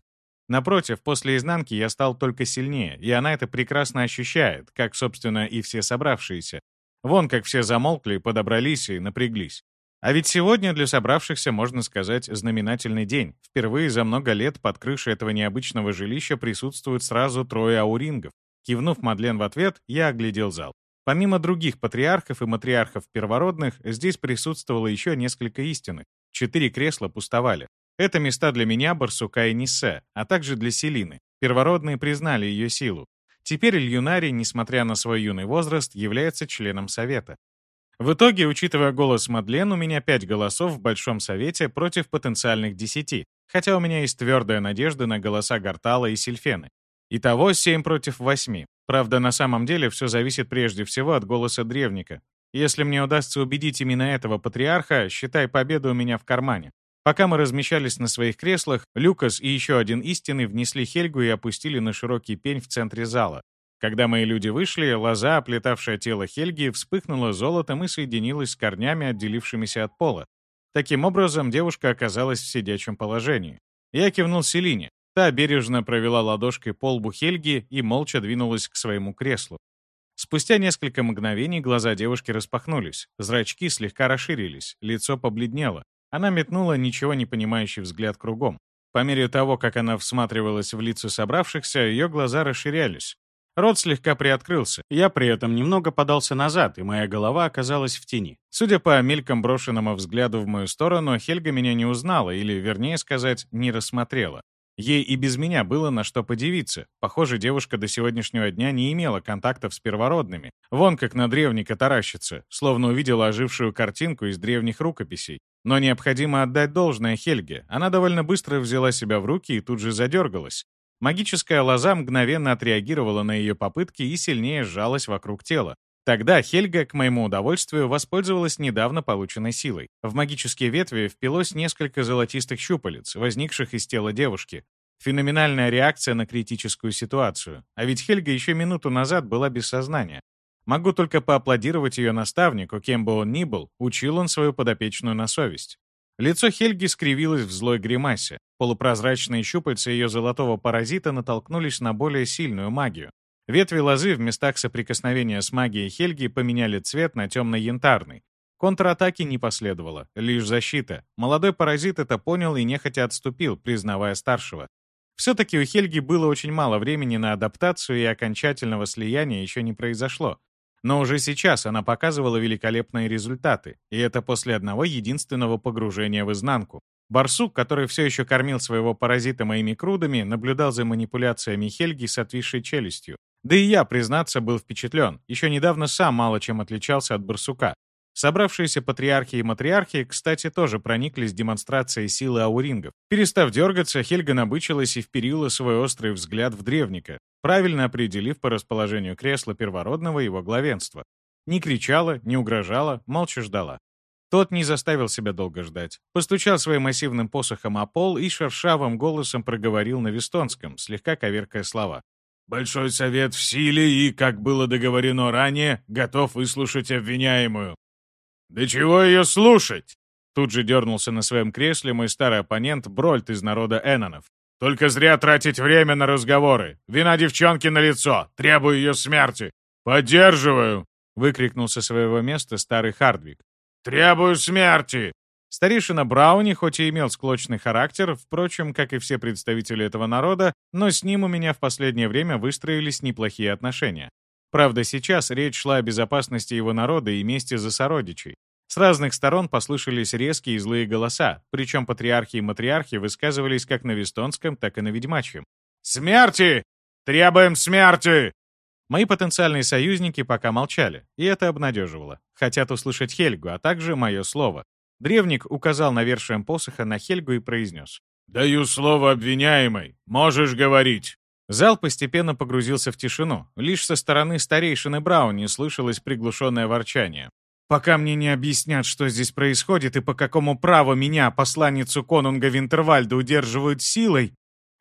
Напротив, после изнанки я стал только сильнее, и она это прекрасно ощущает, как, собственно, и все собравшиеся. Вон как все замолкли, подобрались и напряглись. А ведь сегодня для собравшихся, можно сказать, знаменательный день. Впервые за много лет под крышей этого необычного жилища присутствуют сразу трое аурингов. Кивнув Мадлен в ответ, я оглядел зал. Помимо других патриархов и матриархов первородных, здесь присутствовало еще несколько истинных. Четыре кресла пустовали. Это места для меня, Барсука и Ниссе, а также для Селины. Первородные признали ее силу. Теперь Ильюнари, несмотря на свой юный возраст, является членом Совета. В итоге, учитывая голос Мадлен, у меня пять голосов в Большом Совете против потенциальных десяти, хотя у меня есть твердая надежда на голоса Гартала и Сильфены. Итого семь против восьми. Правда, на самом деле все зависит прежде всего от голоса древника. Если мне удастся убедить именно этого патриарха, считай победу у меня в кармане. Пока мы размещались на своих креслах, Люкас и еще один истинный внесли Хельгу и опустили на широкий пень в центре зала. Когда мои люди вышли, лоза, оплетавшая тело Хельги, вспыхнула золотом и соединилась с корнями, отделившимися от пола. Таким образом, девушка оказалась в сидячем положении. Я кивнул Селине. Та бережно провела ладошкой по лбу Хельги и молча двинулась к своему креслу. Спустя несколько мгновений глаза девушки распахнулись, зрачки слегка расширились, лицо побледнело. Она метнула ничего не понимающий взгляд кругом. По мере того, как она всматривалась в лица собравшихся, ее глаза расширялись, Рот слегка приоткрылся. Я при этом немного подался назад, и моя голова оказалась в тени. Судя по мельком брошенному взгляду в мою сторону, Хельга меня не узнала, или, вернее сказать, не рассмотрела. Ей и без меня было на что подивиться. Похоже, девушка до сегодняшнего дня не имела контактов с первородными. Вон как на древника таращится, словно увидела ожившую картинку из древних рукописей. Но необходимо отдать должное Хельге. Она довольно быстро взяла себя в руки и тут же задергалась. Магическая лоза мгновенно отреагировала на ее попытки и сильнее сжалась вокруг тела. Тогда Хельга, к моему удовольствию, воспользовалась недавно полученной силой. В магические ветви впилось несколько золотистых щупалец, возникших из тела девушки. Феноменальная реакция на критическую ситуацию. А ведь Хельга еще минуту назад была без сознания. Могу только поаплодировать ее наставнику, кем бы он ни был, учил он свою подопечную на совесть. Лицо Хельги скривилось в злой гримасе. Полупрозрачные щупальца ее золотого паразита натолкнулись на более сильную магию. Ветви лозы в местах соприкосновения с магией Хельги поменяли цвет на темно-янтарный. Контратаки не последовало, лишь защита. Молодой паразит это понял и нехотя отступил, признавая старшего. Все-таки у Хельги было очень мало времени на адаптацию, и окончательного слияния еще не произошло. Но уже сейчас она показывала великолепные результаты, и это после одного единственного погружения в изнанку. Барсук, который все еще кормил своего паразита моими крудами, наблюдал за манипуляциями Хельги с отвисшей челюстью. Да и я, признаться, был впечатлен. Еще недавно сам мало чем отличался от барсука. Собравшиеся патриархи и матриархи, кстати, тоже прониклись демонстрацией силы аурингов. Перестав дергаться, Хельга набычилась и вперила свой острый взгляд в древника, правильно определив по расположению кресла первородного его главенства. Не кричала, не угрожала, молча ждала. Тот не заставил себя долго ждать. Постучал своим массивным посохом о пол и шершавым голосом проговорил на вестонском, слегка коверкая слова. «Большой совет в силе и, как было договорено ранее, готов выслушать обвиняемую». «Да чего ее слушать?» Тут же дернулся на своем кресле мой старый оппонент Брольт из народа Эннонов. «Только зря тратить время на разговоры. Вина девчонки на лицо. Требую ее смерти». «Поддерживаю!» — выкрикнул со своего места старый Хардвик. «Требую смерти!» Старейшина Брауни, хоть и имел склочный характер, впрочем, как и все представители этого народа, но с ним у меня в последнее время выстроились неплохие отношения. Правда, сейчас речь шла о безопасности его народа и мести за сородичей. С разных сторон послышались резкие и злые голоса, причем патриархи и матриархи высказывались как на вестонском, так и на ведьмачьем. «Смерти! Требуем смерти!» Мои потенциальные союзники пока молчали, и это обнадеживало. Хотят услышать Хельгу, а также мое слово. Древник указал навершием посоха на Хельгу и произнес. «Даю слово обвиняемой. Можешь говорить». Зал постепенно погрузился в тишину. Лишь со стороны старейшины Брауни слышалось приглушенное ворчание. «Пока мне не объяснят, что здесь происходит и по какому праву меня, посланницу конунга Винтервальда, удерживают силой,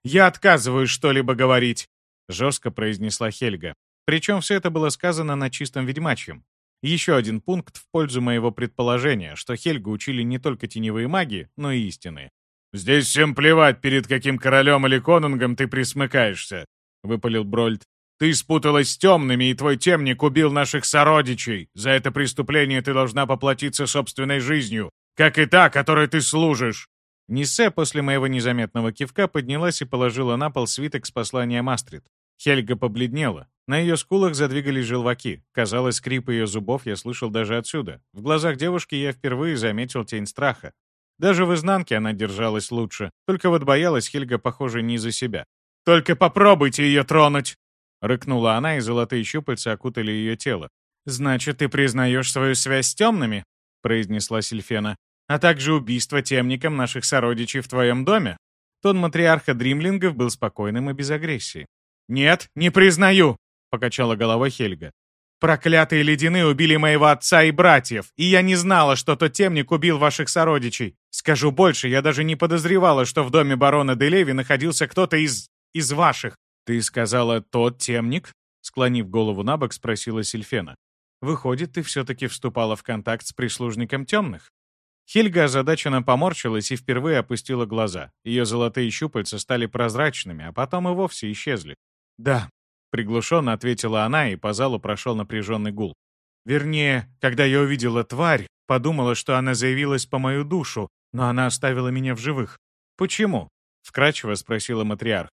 я отказываюсь что-либо говорить», — жестко произнесла Хельга. Причем все это было сказано на чистом ведьмачьем. Еще один пункт в пользу моего предположения, что Хельгу учили не только теневые маги, но и истины. «Здесь всем плевать, перед каким королем или конунгом ты присмыкаешься», — выпалил Брольд. «Ты спуталась с темными, и твой темник убил наших сородичей. За это преступление ты должна поплатиться собственной жизнью, как и та, которой ты служишь». Ниссе после моего незаметного кивка поднялась и положила на пол свиток с посланием Астрид. Хельга побледнела. На ее скулах задвигались желваки. Казалось, скрип ее зубов я слышал даже отсюда. В глазах девушки я впервые заметил тень страха. Даже в изнанке она держалась лучше. Только вот боялась Хельга, похоже, не за себя. «Только попробуйте ее тронуть!» Рыкнула она, и золотые щупальца окутали ее тело. «Значит, ты признаешь свою связь с темными?» произнесла Сильфена. «А также убийство темником наших сородичей в твоем доме?» Тон матриарха Дримлингов был спокойным и без агрессии. «Нет, не признаю!» — покачала головой Хельга. «Проклятые ледяны убили моего отца и братьев, и я не знала, что тот темник убил ваших сородичей. Скажу больше, я даже не подозревала, что в доме барона Делеви находился кто-то из... из ваших». «Ты сказала, тот темник?» Склонив голову на бок, спросила Сильфена. «Выходит, ты все-таки вступала в контакт с прислужником темных?» Хельга озадаченно поморщилась и впервые опустила глаза. Ее золотые щупальца стали прозрачными, а потом и вовсе исчезли. «Да», — приглушенно ответила она, и по залу прошел напряженный гул. «Вернее, когда я увидела тварь, подумала, что она заявилась по мою душу, но она оставила меня в живых. Почему?» — вкратчиво спросила матриарх.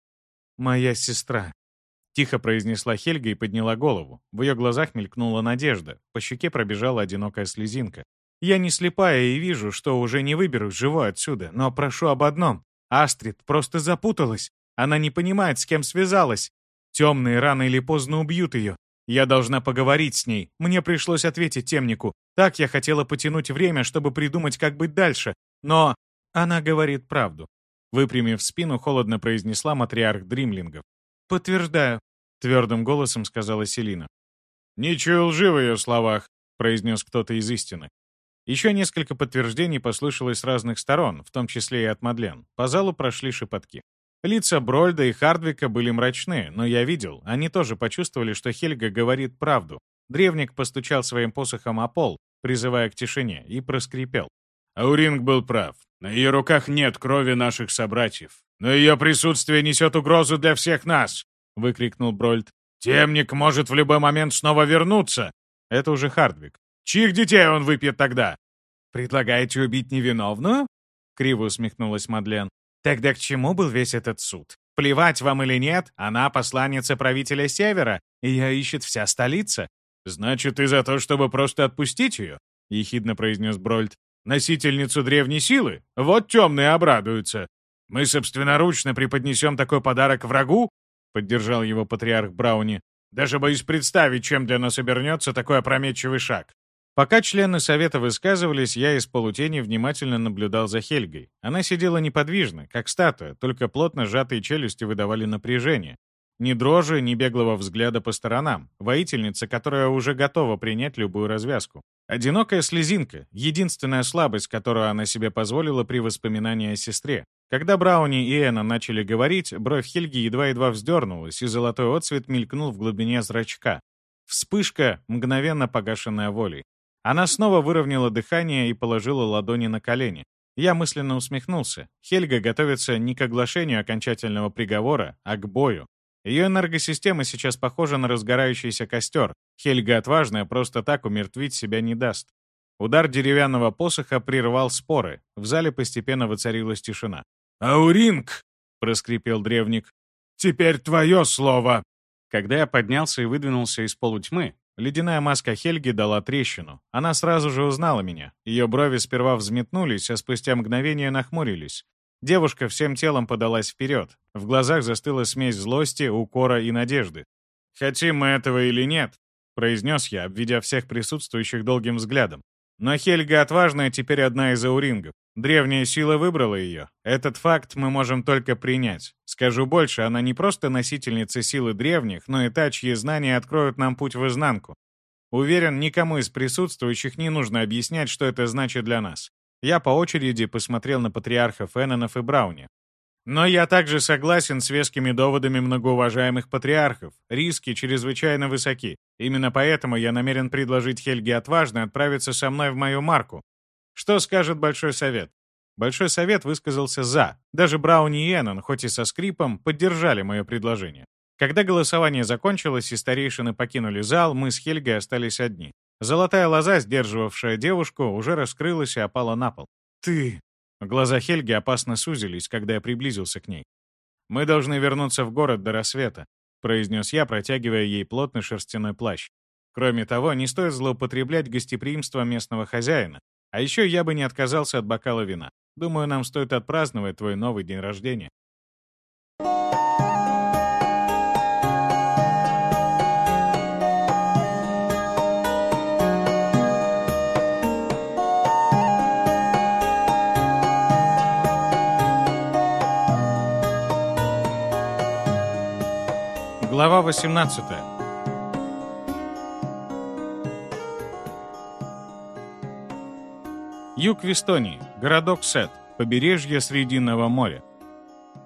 «Моя сестра», — тихо произнесла Хельга и подняла голову. В ее глазах мелькнула надежда, по щеке пробежала одинокая слезинка. «Я не слепая и вижу, что уже не выберусь живой отсюда, но прошу об одном. Астрид просто запуталась. Она не понимает, с кем связалась. Темные рано или поздно убьют ее. Я должна поговорить с ней. Мне пришлось ответить темнику. Так я хотела потянуть время, чтобы придумать, как быть дальше. Но она говорит правду. Выпрямив спину, холодно произнесла матриарх Дримлингов. «Подтверждаю», — твердым голосом сказала Селина. «Ничего лжи в ее словах», — произнес кто-то из истины. Еще несколько подтверждений послышалось с разных сторон, в том числе и от Мадлен. По залу прошли шепотки. Лица Брольда и Хардвика были мрачны, но я видел, они тоже почувствовали, что Хельга говорит правду. Древник постучал своим посохом о пол, призывая к тишине, и проскрипел. Ауринг был прав. На ее руках нет крови наших собратьев. Но ее присутствие несет угрозу для всех нас!» — выкрикнул Брольд. «Темник может в любой момент снова вернуться!» Это уже Хардвик. «Чьих детей он выпьет тогда?» «Предлагаете убить невиновную?» — криво усмехнулась Мадлен. «Тогда к чему был весь этот суд? Плевать вам или нет, она посланница правителя Севера, и ее ищет вся столица». «Значит, ты за то, чтобы просто отпустить ее?» — ехидно произнес Брольд. «Носительницу древней силы? Вот темные обрадуются. Мы собственноручно преподнесем такой подарок врагу?» — поддержал его патриарх Брауни. «Даже боюсь представить, чем для нас обернется такой опрометчивый шаг». Пока члены совета высказывались, я из полутени внимательно наблюдал за Хельгой. Она сидела неподвижно, как статуя, только плотно сжатые челюсти выдавали напряжение. Ни дрожи, ни беглого взгляда по сторонам. Воительница, которая уже готова принять любую развязку. Одинокая слезинка — единственная слабость, которую она себе позволила при воспоминании о сестре. Когда Брауни и Эна начали говорить, бровь Хельги едва-едва вздернулась, и золотой отцвет мелькнул в глубине зрачка. Вспышка, мгновенно погашенная волей. Она снова выровняла дыхание и положила ладони на колени. Я мысленно усмехнулся. Хельга готовится не к оглашению окончательного приговора, а к бою. Ее энергосистема сейчас похожа на разгорающийся костер. Хельга отважная просто так умертвить себя не даст. Удар деревянного посоха прервал споры. В зале постепенно воцарилась тишина. «Ауринг!» — проскрипел древник. «Теперь твое слово!» Когда я поднялся и выдвинулся из полутьмы, Ледяная маска Хельги дала трещину. Она сразу же узнала меня. Ее брови сперва взметнулись, а спустя мгновение нахмурились. Девушка всем телом подалась вперед. В глазах застыла смесь злости, укора и надежды. «Хотим мы этого или нет», — произнес я, обведя всех присутствующих долгим взглядом. Но Хельга отважная теперь одна из аурингов. Древняя сила выбрала ее. Этот факт мы можем только принять. Скажу больше, она не просто носительница силы древних, но и та, чьи знания откроют нам путь в изнанку. Уверен, никому из присутствующих не нужно объяснять, что это значит для нас. Я по очереди посмотрел на патриархов Эннонов и Брауни. Но я также согласен с вескими доводами многоуважаемых патриархов. Риски чрезвычайно высоки. Именно поэтому я намерен предложить Хельге Отважной отправиться со мной в мою марку, что скажет Большой Совет? Большой Совет высказался «за». Даже Брауни и Эннон, хоть и со скрипом, поддержали мое предложение. Когда голосование закончилось и старейшины покинули зал, мы с Хельгой остались одни. Золотая лоза, сдерживавшая девушку, уже раскрылась и опала на пол. «Ты...» Глаза Хельги опасно сузились, когда я приблизился к ней. «Мы должны вернуться в город до рассвета», — произнес я, протягивая ей плотный шерстяной плащ. Кроме того, не стоит злоупотреблять гостеприимством местного хозяина. А еще я бы не отказался от бокала вина. Думаю, нам стоит отпраздновать твой новый день рождения. Глава 18 Юг Вестонии, городок Сет, побережье Срединного моря.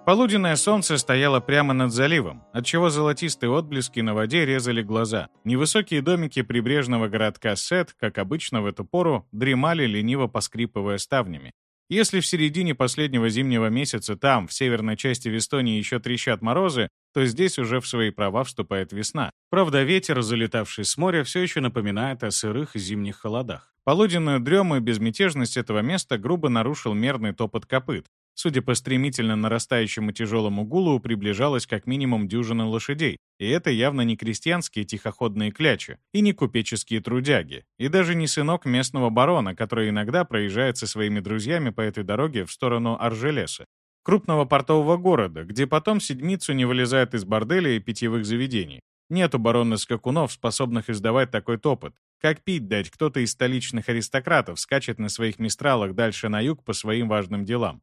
Полуденное солнце стояло прямо над заливом, отчего золотистые отблески на воде резали глаза. Невысокие домики прибрежного городка Сет, как обычно в эту пору, дремали, лениво поскрипывая ставнями. Если в середине последнего зимнего месяца там, в северной части Вестонии, еще трещат морозы, то здесь уже в свои права вступает весна. Правда, ветер, залетавший с моря, все еще напоминает о сырых зимних холодах. Полуденную дрему и безмятежность этого места грубо нарушил мерный топот копыт. Судя по стремительно нарастающему тяжелому гулу, приближалось как минимум дюжина лошадей, и это явно не крестьянские тихоходные клячи, и не купеческие трудяги, и даже не сынок местного барона, который иногда проезжает со своими друзьями по этой дороге в сторону Аржелеса, крупного портового города, где потом седмицу не вылезает из борделя и питьевых заведений. Нет у барона скакунов, способных издавать такой топот, как пить дать, кто-то из столичных аристократов скачет на своих мистралах дальше на юг по своим важным делам.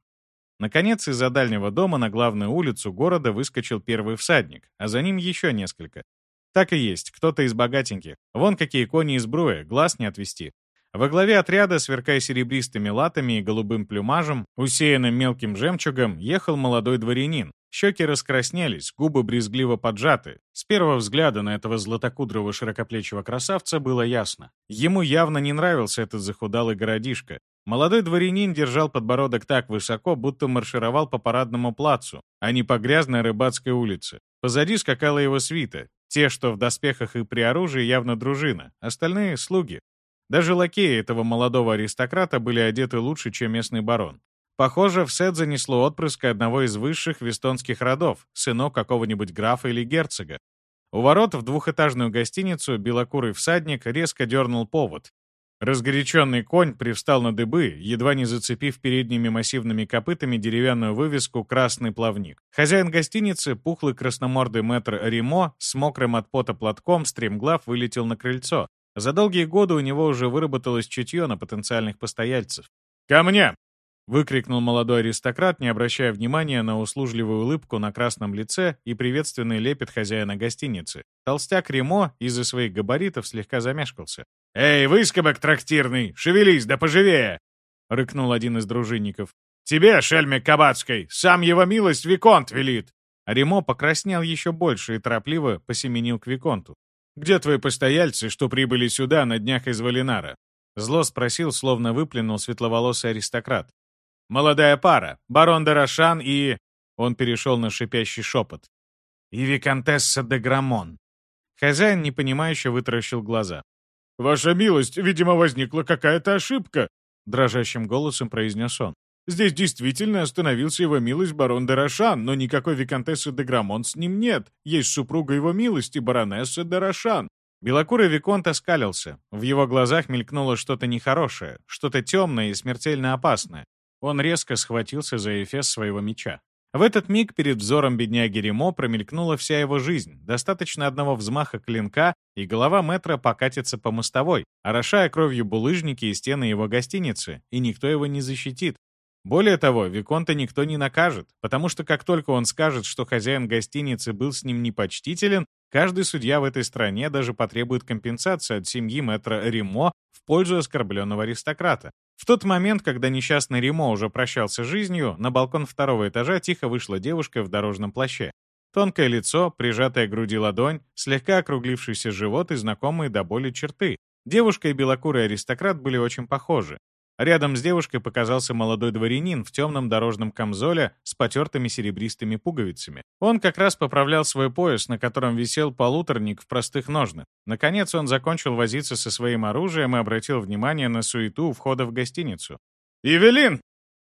Наконец, из-за дальнего дома на главную улицу города выскочил первый всадник, а за ним еще несколько. Так и есть, кто-то из богатеньких. Вон какие кони из бруя, глаз не отвести. Во главе отряда, сверкая серебристыми латами и голубым плюмажем, усеянным мелким жемчугом, ехал молодой дворянин, Щеки раскраснелись, губы брезгливо поджаты. С первого взгляда на этого златокудрого широкоплечего красавца было ясно. Ему явно не нравился этот захудалый городишко. Молодой дворянин держал подбородок так высоко, будто маршировал по парадному плацу, а не по грязной рыбацкой улице. Позади скакала его свита. Те, что в доспехах и при оружии, явно дружина. Остальные — слуги. Даже лакеи этого молодого аристократа были одеты лучше, чем местный барон. Похоже, в Сет занесло отпрыска одного из высших вестонских родов, сынок какого-нибудь графа или герцога. У ворот в двухэтажную гостиницу белокурый всадник резко дернул повод. Разгоряченный конь привстал на дыбы, едва не зацепив передними массивными копытами деревянную вывеску «Красный плавник». Хозяин гостиницы, пухлый красномордый мэтр Римо, с мокрым от пота платком, стремглав вылетел на крыльцо. За долгие годы у него уже выработалось чутье на потенциальных постояльцев. «Ко мне!» Выкрикнул молодой аристократ, не обращая внимания на услужливую улыбку на красном лице и приветственный лепет хозяина гостиницы. Толстяк Ремо из-за своих габаритов слегка замешкался. «Эй, выскобок трактирный, шевелись, да поживее!» — рыкнул один из дружинников. «Тебе, шельмик Кабацкой, сам его милость Виконт велит!» А Ремо покраснел еще больше и торопливо посеменил к Виконту. «Где твои постояльцы, что прибыли сюда на днях из Валинара?» Зло спросил, словно выплюнул светловолосый аристократ. Молодая пара, барон де Рошан и...» Он перешел на шипящий шепот. «И виконтесса де Грамон». Хозяин непонимающе вытаращил глаза. «Ваша милость, видимо, возникла какая-то ошибка», — дрожащим голосом произнес он. «Здесь действительно остановился его милость барон де Рошан, но никакой виконтессы де Грамон с ним нет. Есть супруга его милости, баронесса де Рошан». Белокурый Виконт оскалился. В его глазах мелькнуло что-то нехорошее, что-то темное и смертельно опасное. Он резко схватился за эфес своего меча. В этот миг перед взором бедняги Ремо промелькнула вся его жизнь. Достаточно одного взмаха клинка, и голова мэтра покатится по мостовой, орошая кровью булыжники и стены его гостиницы, и никто его не защитит. Более того, Виконта никто не накажет, потому что как только он скажет, что хозяин гостиницы был с ним непочтителен, каждый судья в этой стране даже потребует компенсации от семьи мэтра Ремо в пользу оскорбленного аристократа. В тот момент, когда несчастный Ремо уже прощался с жизнью, на балкон второго этажа тихо вышла девушка в дорожном плаще. Тонкое лицо, прижатая к груди ладонь, слегка округлившийся живот и знакомые до боли черты. Девушка и белокурый аристократ были очень похожи. Рядом с девушкой показался молодой дворянин в темном дорожном камзоле с потертыми серебристыми пуговицами. Он как раз поправлял свой пояс, на котором висел полуторник в простых ножнах. Наконец он закончил возиться со своим оружием и обратил внимание на суету у входа в гостиницу. «Евелин!»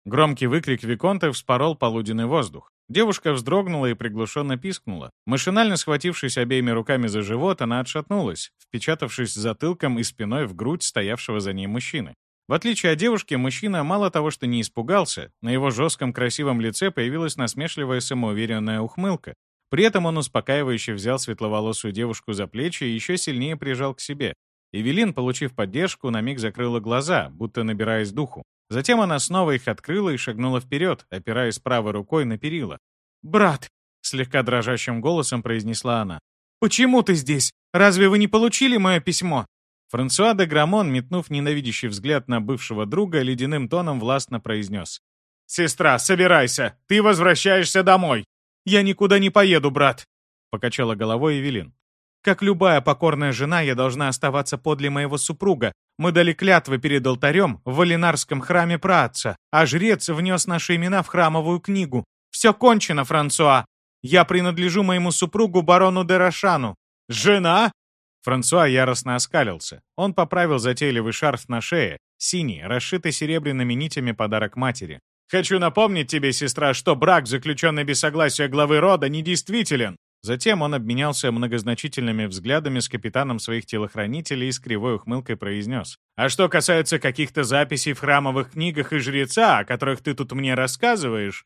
Громкий выкрик Виконта вспорол полуденный воздух. Девушка вздрогнула и приглушенно пискнула. Машинально схватившись обеими руками за живот, она отшатнулась, впечатавшись затылком и спиной в грудь стоявшего за ней мужчины. В отличие от девушки, мужчина мало того, что не испугался, на его жестком красивом лице появилась насмешливая самоуверенная ухмылка. При этом он успокаивающе взял светловолосую девушку за плечи и еще сильнее прижал к себе. Эвелин, получив поддержку, на миг закрыла глаза, будто набираясь духу. Затем она снова их открыла и шагнула вперед, опираясь правой рукой на перила. «Брат!» — слегка дрожащим голосом произнесла она. «Почему ты здесь? Разве вы не получили мое письмо?» Франсуа де Грамон, метнув ненавидящий взгляд на бывшего друга, ледяным тоном властно произнес. «Сестра, собирайся! Ты возвращаешься домой!» «Я никуда не поеду, брат!» — покачала головой Эвелин. «Как любая покорная жена, я должна оставаться подле моего супруга. Мы дали клятвы перед алтарем в Валинарском храме праотца, а жрец внес наши имена в храмовую книгу. Все кончено, Франсуа! Я принадлежу моему супругу барону де Рошану». «Жена?» Франсуа яростно оскалился. Он поправил затейливый шарф на шее, синий, расшитый серебряными нитями подарок матери. «Хочу напомнить тебе, сестра, что брак, заключенный без согласия главы рода, недействителен!» Затем он обменялся многозначительными взглядами с капитаном своих телохранителей и с кривой ухмылкой произнес. «А что касается каких-то записей в храмовых книгах и жреца, о которых ты тут мне рассказываешь,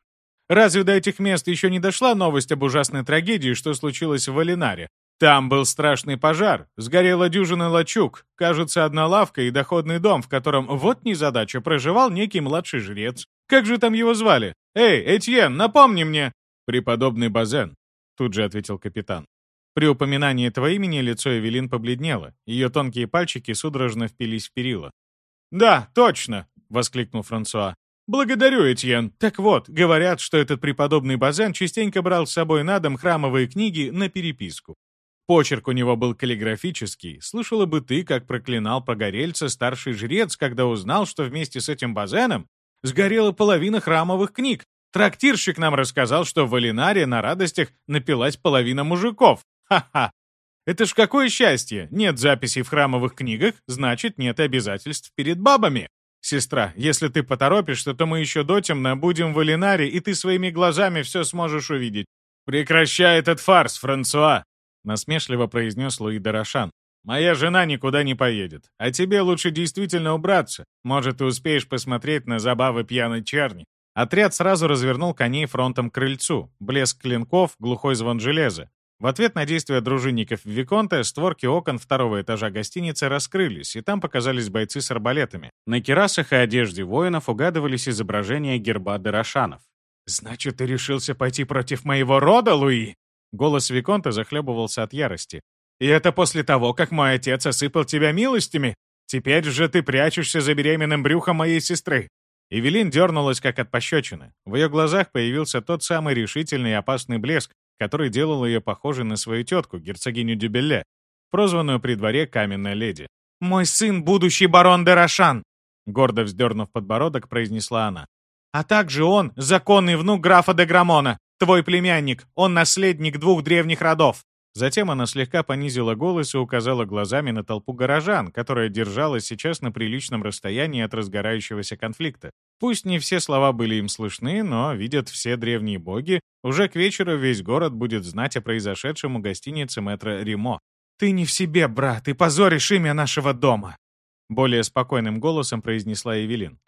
разве до этих мест еще не дошла новость об ужасной трагедии, что случилось в Валинаре? Там был страшный пожар, сгорела дюжина лачуг, кажется, одна лавка и доходный дом, в котором, вот незадача, проживал некий младший жрец. Как же там его звали? Эй, Этьен, напомни мне!» «Преподобный Базен», — тут же ответил капитан. При упоминании этого имени лицо Эвелин побледнело, ее тонкие пальчики судорожно впились в перила. «Да, точно!» — воскликнул Франсуа. «Благодарю, Этьен. Так вот, говорят, что этот преподобный Базен частенько брал с собой на дом храмовые книги на переписку. Почерк у него был каллиграфический. Слышала бы ты, как проклинал погорельца старший жрец, когда узнал, что вместе с этим Базеном сгорела половина храмовых книг. Трактирщик нам рассказал, что в Алинаре на радостях напилась половина мужиков. Ха-ха! Это ж какое счастье! Нет записей в храмовых книгах, значит, нет обязательств перед бабами. Сестра, если ты поторопишься, то мы еще дотемно будем в Алинаре, и ты своими глазами все сможешь увидеть. Прекращай этот фарс, Франсуа! Насмешливо произнес Луи Дорошан. «Моя жена никуда не поедет. А тебе лучше действительно убраться. Может, ты успеешь посмотреть на забавы пьяной черни». Отряд сразу развернул коней фронтом к крыльцу. Блеск клинков, глухой звон железа. В ответ на действия дружинников Виконта створки окон второго этажа гостиницы раскрылись, и там показались бойцы с арбалетами. На керасах и одежде воинов угадывались изображения герба Дорошанов. «Значит, ты решился пойти против моего рода, Луи?» Голос Виконта захлебывался от ярости. «И это после того, как мой отец осыпал тебя милостями? Теперь же ты прячешься за беременным брюхом моей сестры!» Эвелин дернулась, как от пощечины. В ее глазах появился тот самый решительный и опасный блеск, который делал ее похожей на свою тетку, герцогиню Дюбелле, прозванную при дворе «Каменная леди». «Мой сын — будущий барон де Рошан!» Гордо вздернув подбородок, произнесла она. «А также он — законный внук графа де Грамона, твой племянник, он наследник двух древних родов!» Затем она слегка понизила голос и указала глазами на толпу горожан, которая держалась сейчас на приличном расстоянии от разгорающегося конфликта. Пусть не все слова были им слышны, но, видят все древние боги, уже к вечеру весь город будет знать о произошедшем у гостиницы мэтра Римо. «Ты не в себе, брат, и позоришь имя нашего дома!» Более спокойным голосом произнесла Эвелин.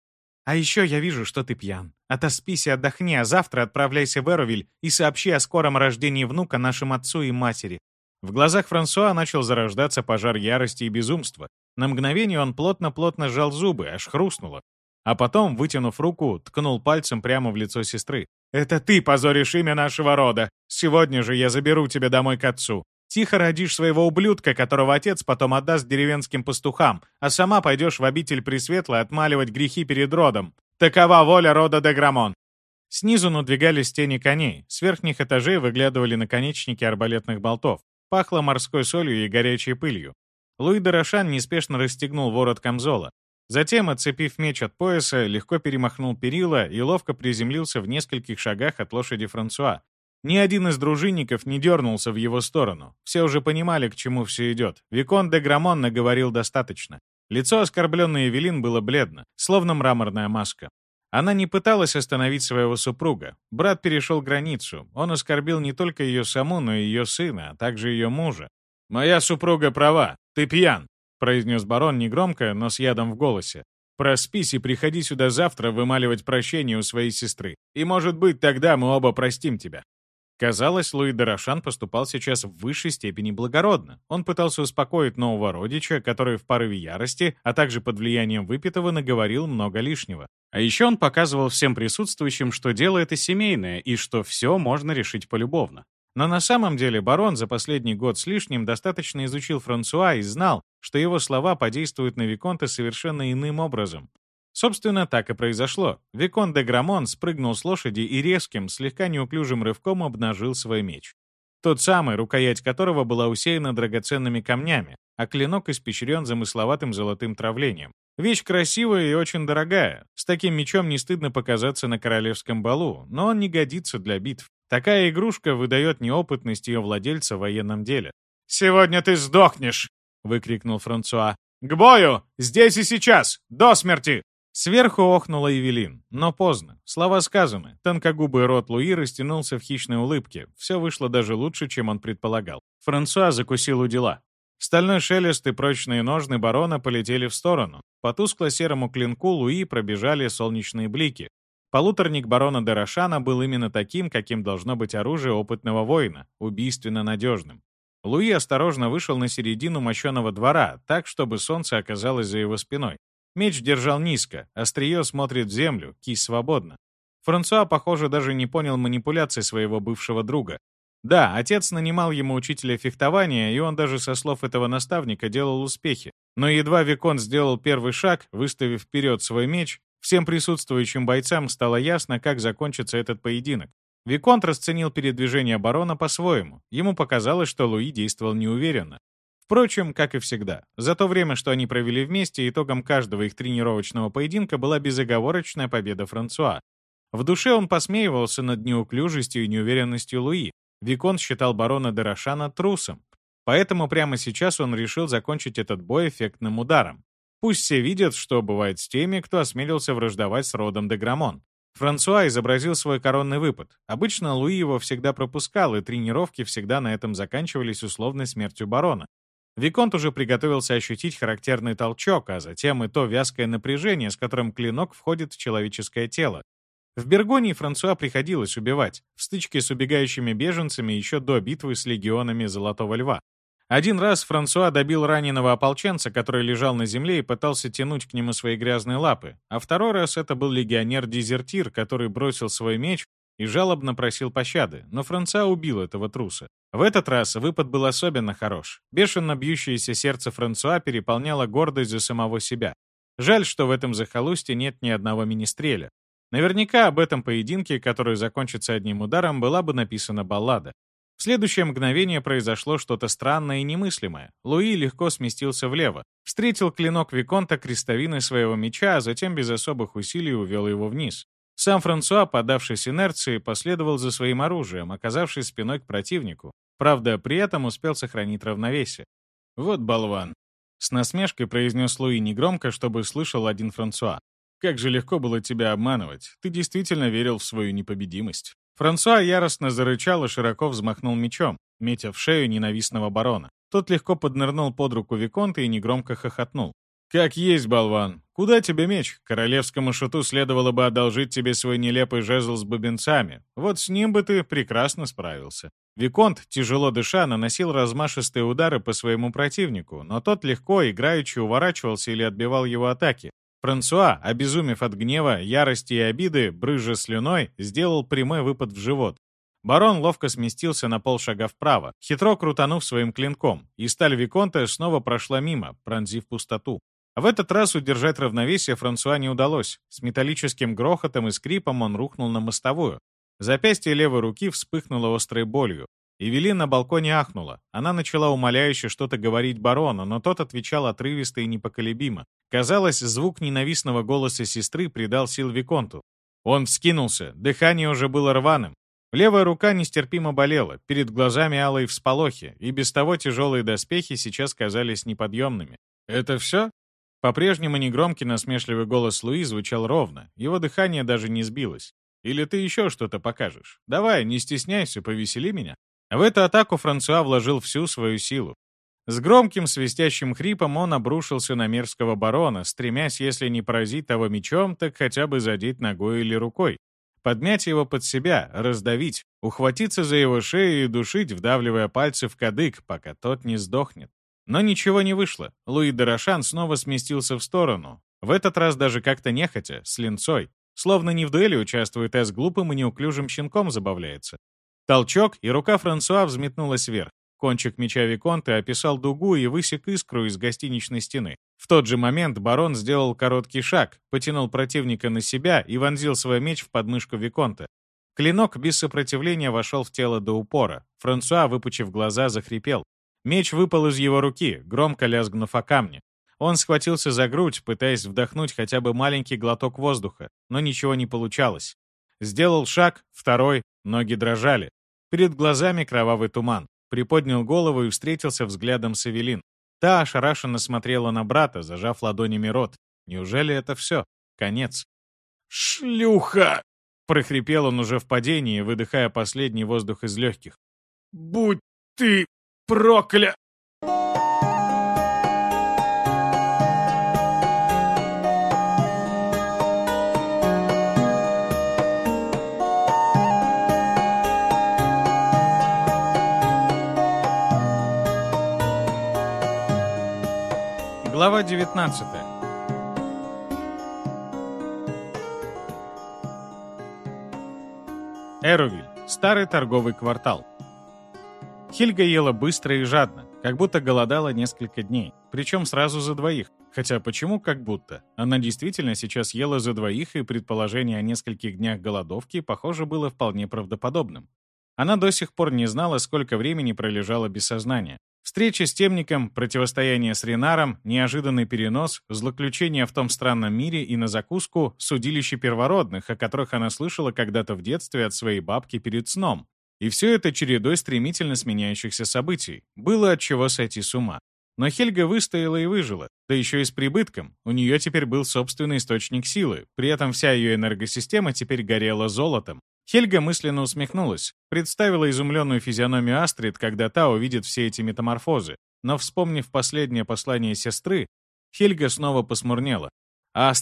«А еще я вижу, что ты пьян. Отоспись и отдохни, а завтра отправляйся в Эровиль и сообщи о скором рождении внука нашим отцу и матери». В глазах Франсуа начал зарождаться пожар ярости и безумства. На мгновение он плотно-плотно сжал зубы, аж хрустнуло. А потом, вытянув руку, ткнул пальцем прямо в лицо сестры. «Это ты позоришь имя нашего рода! Сегодня же я заберу тебя домой к отцу. Тихо родишь своего ублюдка, которого отец потом отдаст деревенским пастухам, а сама пойдешь в обитель Пресветлой отмаливать грехи перед родом. Такова воля рода Деграмон!» Снизу надвигались тени коней, с верхних этажей выглядывали наконечники арбалетных болтов. Пахло морской солью и горячей пылью. Луи Дорошан неспешно расстегнул ворот камзола. Затем, отцепив меч от пояса, легко перемахнул перила и ловко приземлился в нескольких шагах от лошади Франсуа. Ни один из дружинников не дернулся в его сторону. Все уже понимали, к чему все идет. Викон де Грамон наговорил достаточно. Лицо оскорбленной Эвелин было бледно, словно мраморная маска. Она не пыталась остановить своего супруга. Брат перешел границу. Он оскорбил не только ее саму, но и ее сына, а также ее мужа. «Моя супруга права. Ты пьян. — произнес барон негромко, но с ядом в голосе. «Проспись и приходи сюда завтра вымаливать прощение у своей сестры. И, может быть, тогда мы оба простим тебя». Казалось, Луи Дорошан поступал сейчас в высшей степени благородно. Он пытался успокоить нового родича, который в порыве ярости, а также под влиянием выпитого наговорил много лишнего. А еще он показывал всем присутствующим, что дело это семейное и что все можно решить полюбовно. Но на самом деле барон за последний год с лишним достаточно изучил Франсуа и знал, что его слова подействуют на Виконта совершенно иным образом. Собственно, так и произошло. Викон де Грамон спрыгнул с лошади и резким, слегка неуклюжим рывком обнажил свой меч. Тот самый, рукоять которого была усеяна драгоценными камнями, а клинок испещрен замысловатым золотым травлением. Вещь красивая и очень дорогая. С таким мечом не стыдно показаться на королевском балу, но он не годится для битв. Такая игрушка выдает неопытность ее владельца в военном деле. «Сегодня ты сдохнешь!» выкрикнул Франсуа. «К бою! Здесь и сейчас! До смерти!» Сверху охнула Евелин, но поздно. Слова сказаны. Тонкогубый рот Луи растянулся в хищной улыбке. Все вышло даже лучше, чем он предполагал. Франсуа закусил у дела. Стальной шелест и прочные ножны барона полетели в сторону. По тускло-серому клинку Луи пробежали солнечные блики. Полуторник барона Дорошана был именно таким, каким должно быть оружие опытного воина, убийственно надежным. Луи осторожно вышел на середину мощеного двора, так, чтобы солнце оказалось за его спиной. Меч держал низко, острие смотрит в землю, кисть свободна. Франсуа, похоже, даже не понял манипуляций своего бывшего друга. Да, отец нанимал ему учителя фехтования, и он даже со слов этого наставника делал успехи. Но едва Викон сделал первый шаг, выставив вперед свой меч, Всем присутствующим бойцам стало ясно, как закончится этот поединок. Виконт расценил передвижение барона по-своему. Ему показалось, что Луи действовал неуверенно. Впрочем, как и всегда, за то время, что они провели вместе, итогом каждого их тренировочного поединка была безоговорочная победа Франсуа. В душе он посмеивался над неуклюжестью и неуверенностью Луи. Виконт считал барона Дерошана трусом. Поэтому прямо сейчас он решил закончить этот бой эффектным ударом. Пусть все видят, что бывает с теми, кто осмелился враждовать с родом Деграмон. Франсуа изобразил свой коронный выпад. Обычно Луи его всегда пропускал, и тренировки всегда на этом заканчивались условной смертью барона. Виконт уже приготовился ощутить характерный толчок, а затем и то вязкое напряжение, с которым клинок входит в человеческое тело. В Бергонии Франсуа приходилось убивать, в стычке с убегающими беженцами еще до битвы с легионами Золотого Льва. Один раз Франсуа добил раненого ополченца, который лежал на земле и пытался тянуть к нему свои грязные лапы, а второй раз это был легионер-дезертир, который бросил свой меч и жалобно просил пощады, но Франсуа убил этого труса. В этот раз выпад был особенно хорош. Бешено бьющееся сердце Франсуа переполняло гордость за самого себя. Жаль, что в этом захолустье нет ни одного министреля. Наверняка об этом поединке, который закончится одним ударом, была бы написана баллада. В следующее мгновение произошло что-то странное и немыслимое. Луи легко сместился влево, встретил клинок Виконта крестовиной своего меча, а затем без особых усилий увел его вниз. Сам Франсуа, подавшись инерции, последовал за своим оружием, оказавшись спиной к противнику. Правда, при этом успел сохранить равновесие. «Вот болван!» С насмешкой произнес Луи негромко, чтобы слышал один Франсуа. «Как же легко было тебя обманывать. Ты действительно верил в свою непобедимость». Франсуа яростно зарычал и широко взмахнул мечом, метя в шею ненавистного барона. Тот легко поднырнул под руку Виконта и негромко хохотнул. «Как есть, болван! Куда тебе меч? Королевскому шуту следовало бы одолжить тебе свой нелепый жезл с бубенцами. Вот с ним бы ты прекрасно справился». Виконт, тяжело дыша, наносил размашистые удары по своему противнику, но тот легко, играючи, уворачивался или отбивал его атаки. Франсуа, обезумев от гнева, ярости и обиды, брызжа слюной, сделал прямой выпад в живот. Барон ловко сместился на полшага вправо, хитро крутанув своим клинком, и сталь Виконта снова прошла мимо, пронзив пустоту. В этот раз удержать равновесие Франсуа не удалось. С металлическим грохотом и скрипом он рухнул на мостовую. Запястье левой руки вспыхнуло острой болью. Эвелин на балконе ахнула. Она начала умоляюще что-то говорить барону, но тот отвечал отрывисто и непоколебимо. Казалось, звук ненавистного голоса сестры придал сил Виконту. Он вскинулся, дыхание уже было рваным. Левая рука нестерпимо болела, перед глазами алые всполохи, и без того тяжелые доспехи сейчас казались неподъемными. «Это все?» По-прежнему негромкий насмешливый голос Луи звучал ровно, его дыхание даже не сбилось. «Или ты еще что-то покажешь? Давай, не стесняйся, повесели меня». В эту атаку Франсуа вложил всю свою силу. С громким свистящим хрипом он обрушился на мерзкого барона, стремясь, если не поразить того мечом, так хотя бы задеть ногой или рукой. Подмять его под себя, раздавить, ухватиться за его шею и душить, вдавливая пальцы в кадык, пока тот не сдохнет. Но ничего не вышло. Луи Дорошан снова сместился в сторону. В этот раз даже как-то нехотя, с линцой. Словно не в дуэли участвует, а с глупым и неуклюжим щенком забавляется. Толчок, и рука Франсуа взметнулась вверх. Кончик меча Виконта описал дугу и высек искру из гостиничной стены. В тот же момент барон сделал короткий шаг, потянул противника на себя и вонзил свой меч в подмышку Виконта. Клинок без сопротивления вошел в тело до упора. Франсуа, выпучив глаза, захрипел. Меч выпал из его руки, громко лязгнув о камни. Он схватился за грудь, пытаясь вдохнуть хотя бы маленький глоток воздуха, но ничего не получалось. Сделал шаг, второй, ноги дрожали. Перед глазами кровавый туман. Приподнял голову и встретился взглядом с Эвелин. Та ошарашенно смотрела на брата, зажав ладонями рот. Неужели это все? Конец. «Шлюха!» — прохрипел он уже в падении, выдыхая последний воздух из легких. «Будь ты прокля...» Глава 19 Эрувиль. Старый торговый квартал. Хильга ела быстро и жадно, как будто голодала несколько дней, причем сразу за двоих. Хотя почему как будто? Она действительно сейчас ела за двоих, и предположение о нескольких днях голодовки, похоже, было вполне правдоподобным. Она до сих пор не знала, сколько времени пролежала без сознания. Встреча с темником, противостояние с Ренаром, неожиданный перенос, злоключение в том странном мире и на закуску судилище первородных, о которых она слышала когда-то в детстве от своей бабки перед сном. И все это чередой стремительно сменяющихся событий. Было от чего сойти с ума. Но Хельга выстояла и выжила, да еще и с прибытком. У нее теперь был собственный источник силы, при этом вся ее энергосистема теперь горела золотом. Хельга мысленно усмехнулась, представила изумленную физиономию Астрид, когда та увидит все эти метаморфозы, но, вспомнив последнее послание сестры, Хельга снова посмурнела. Астрид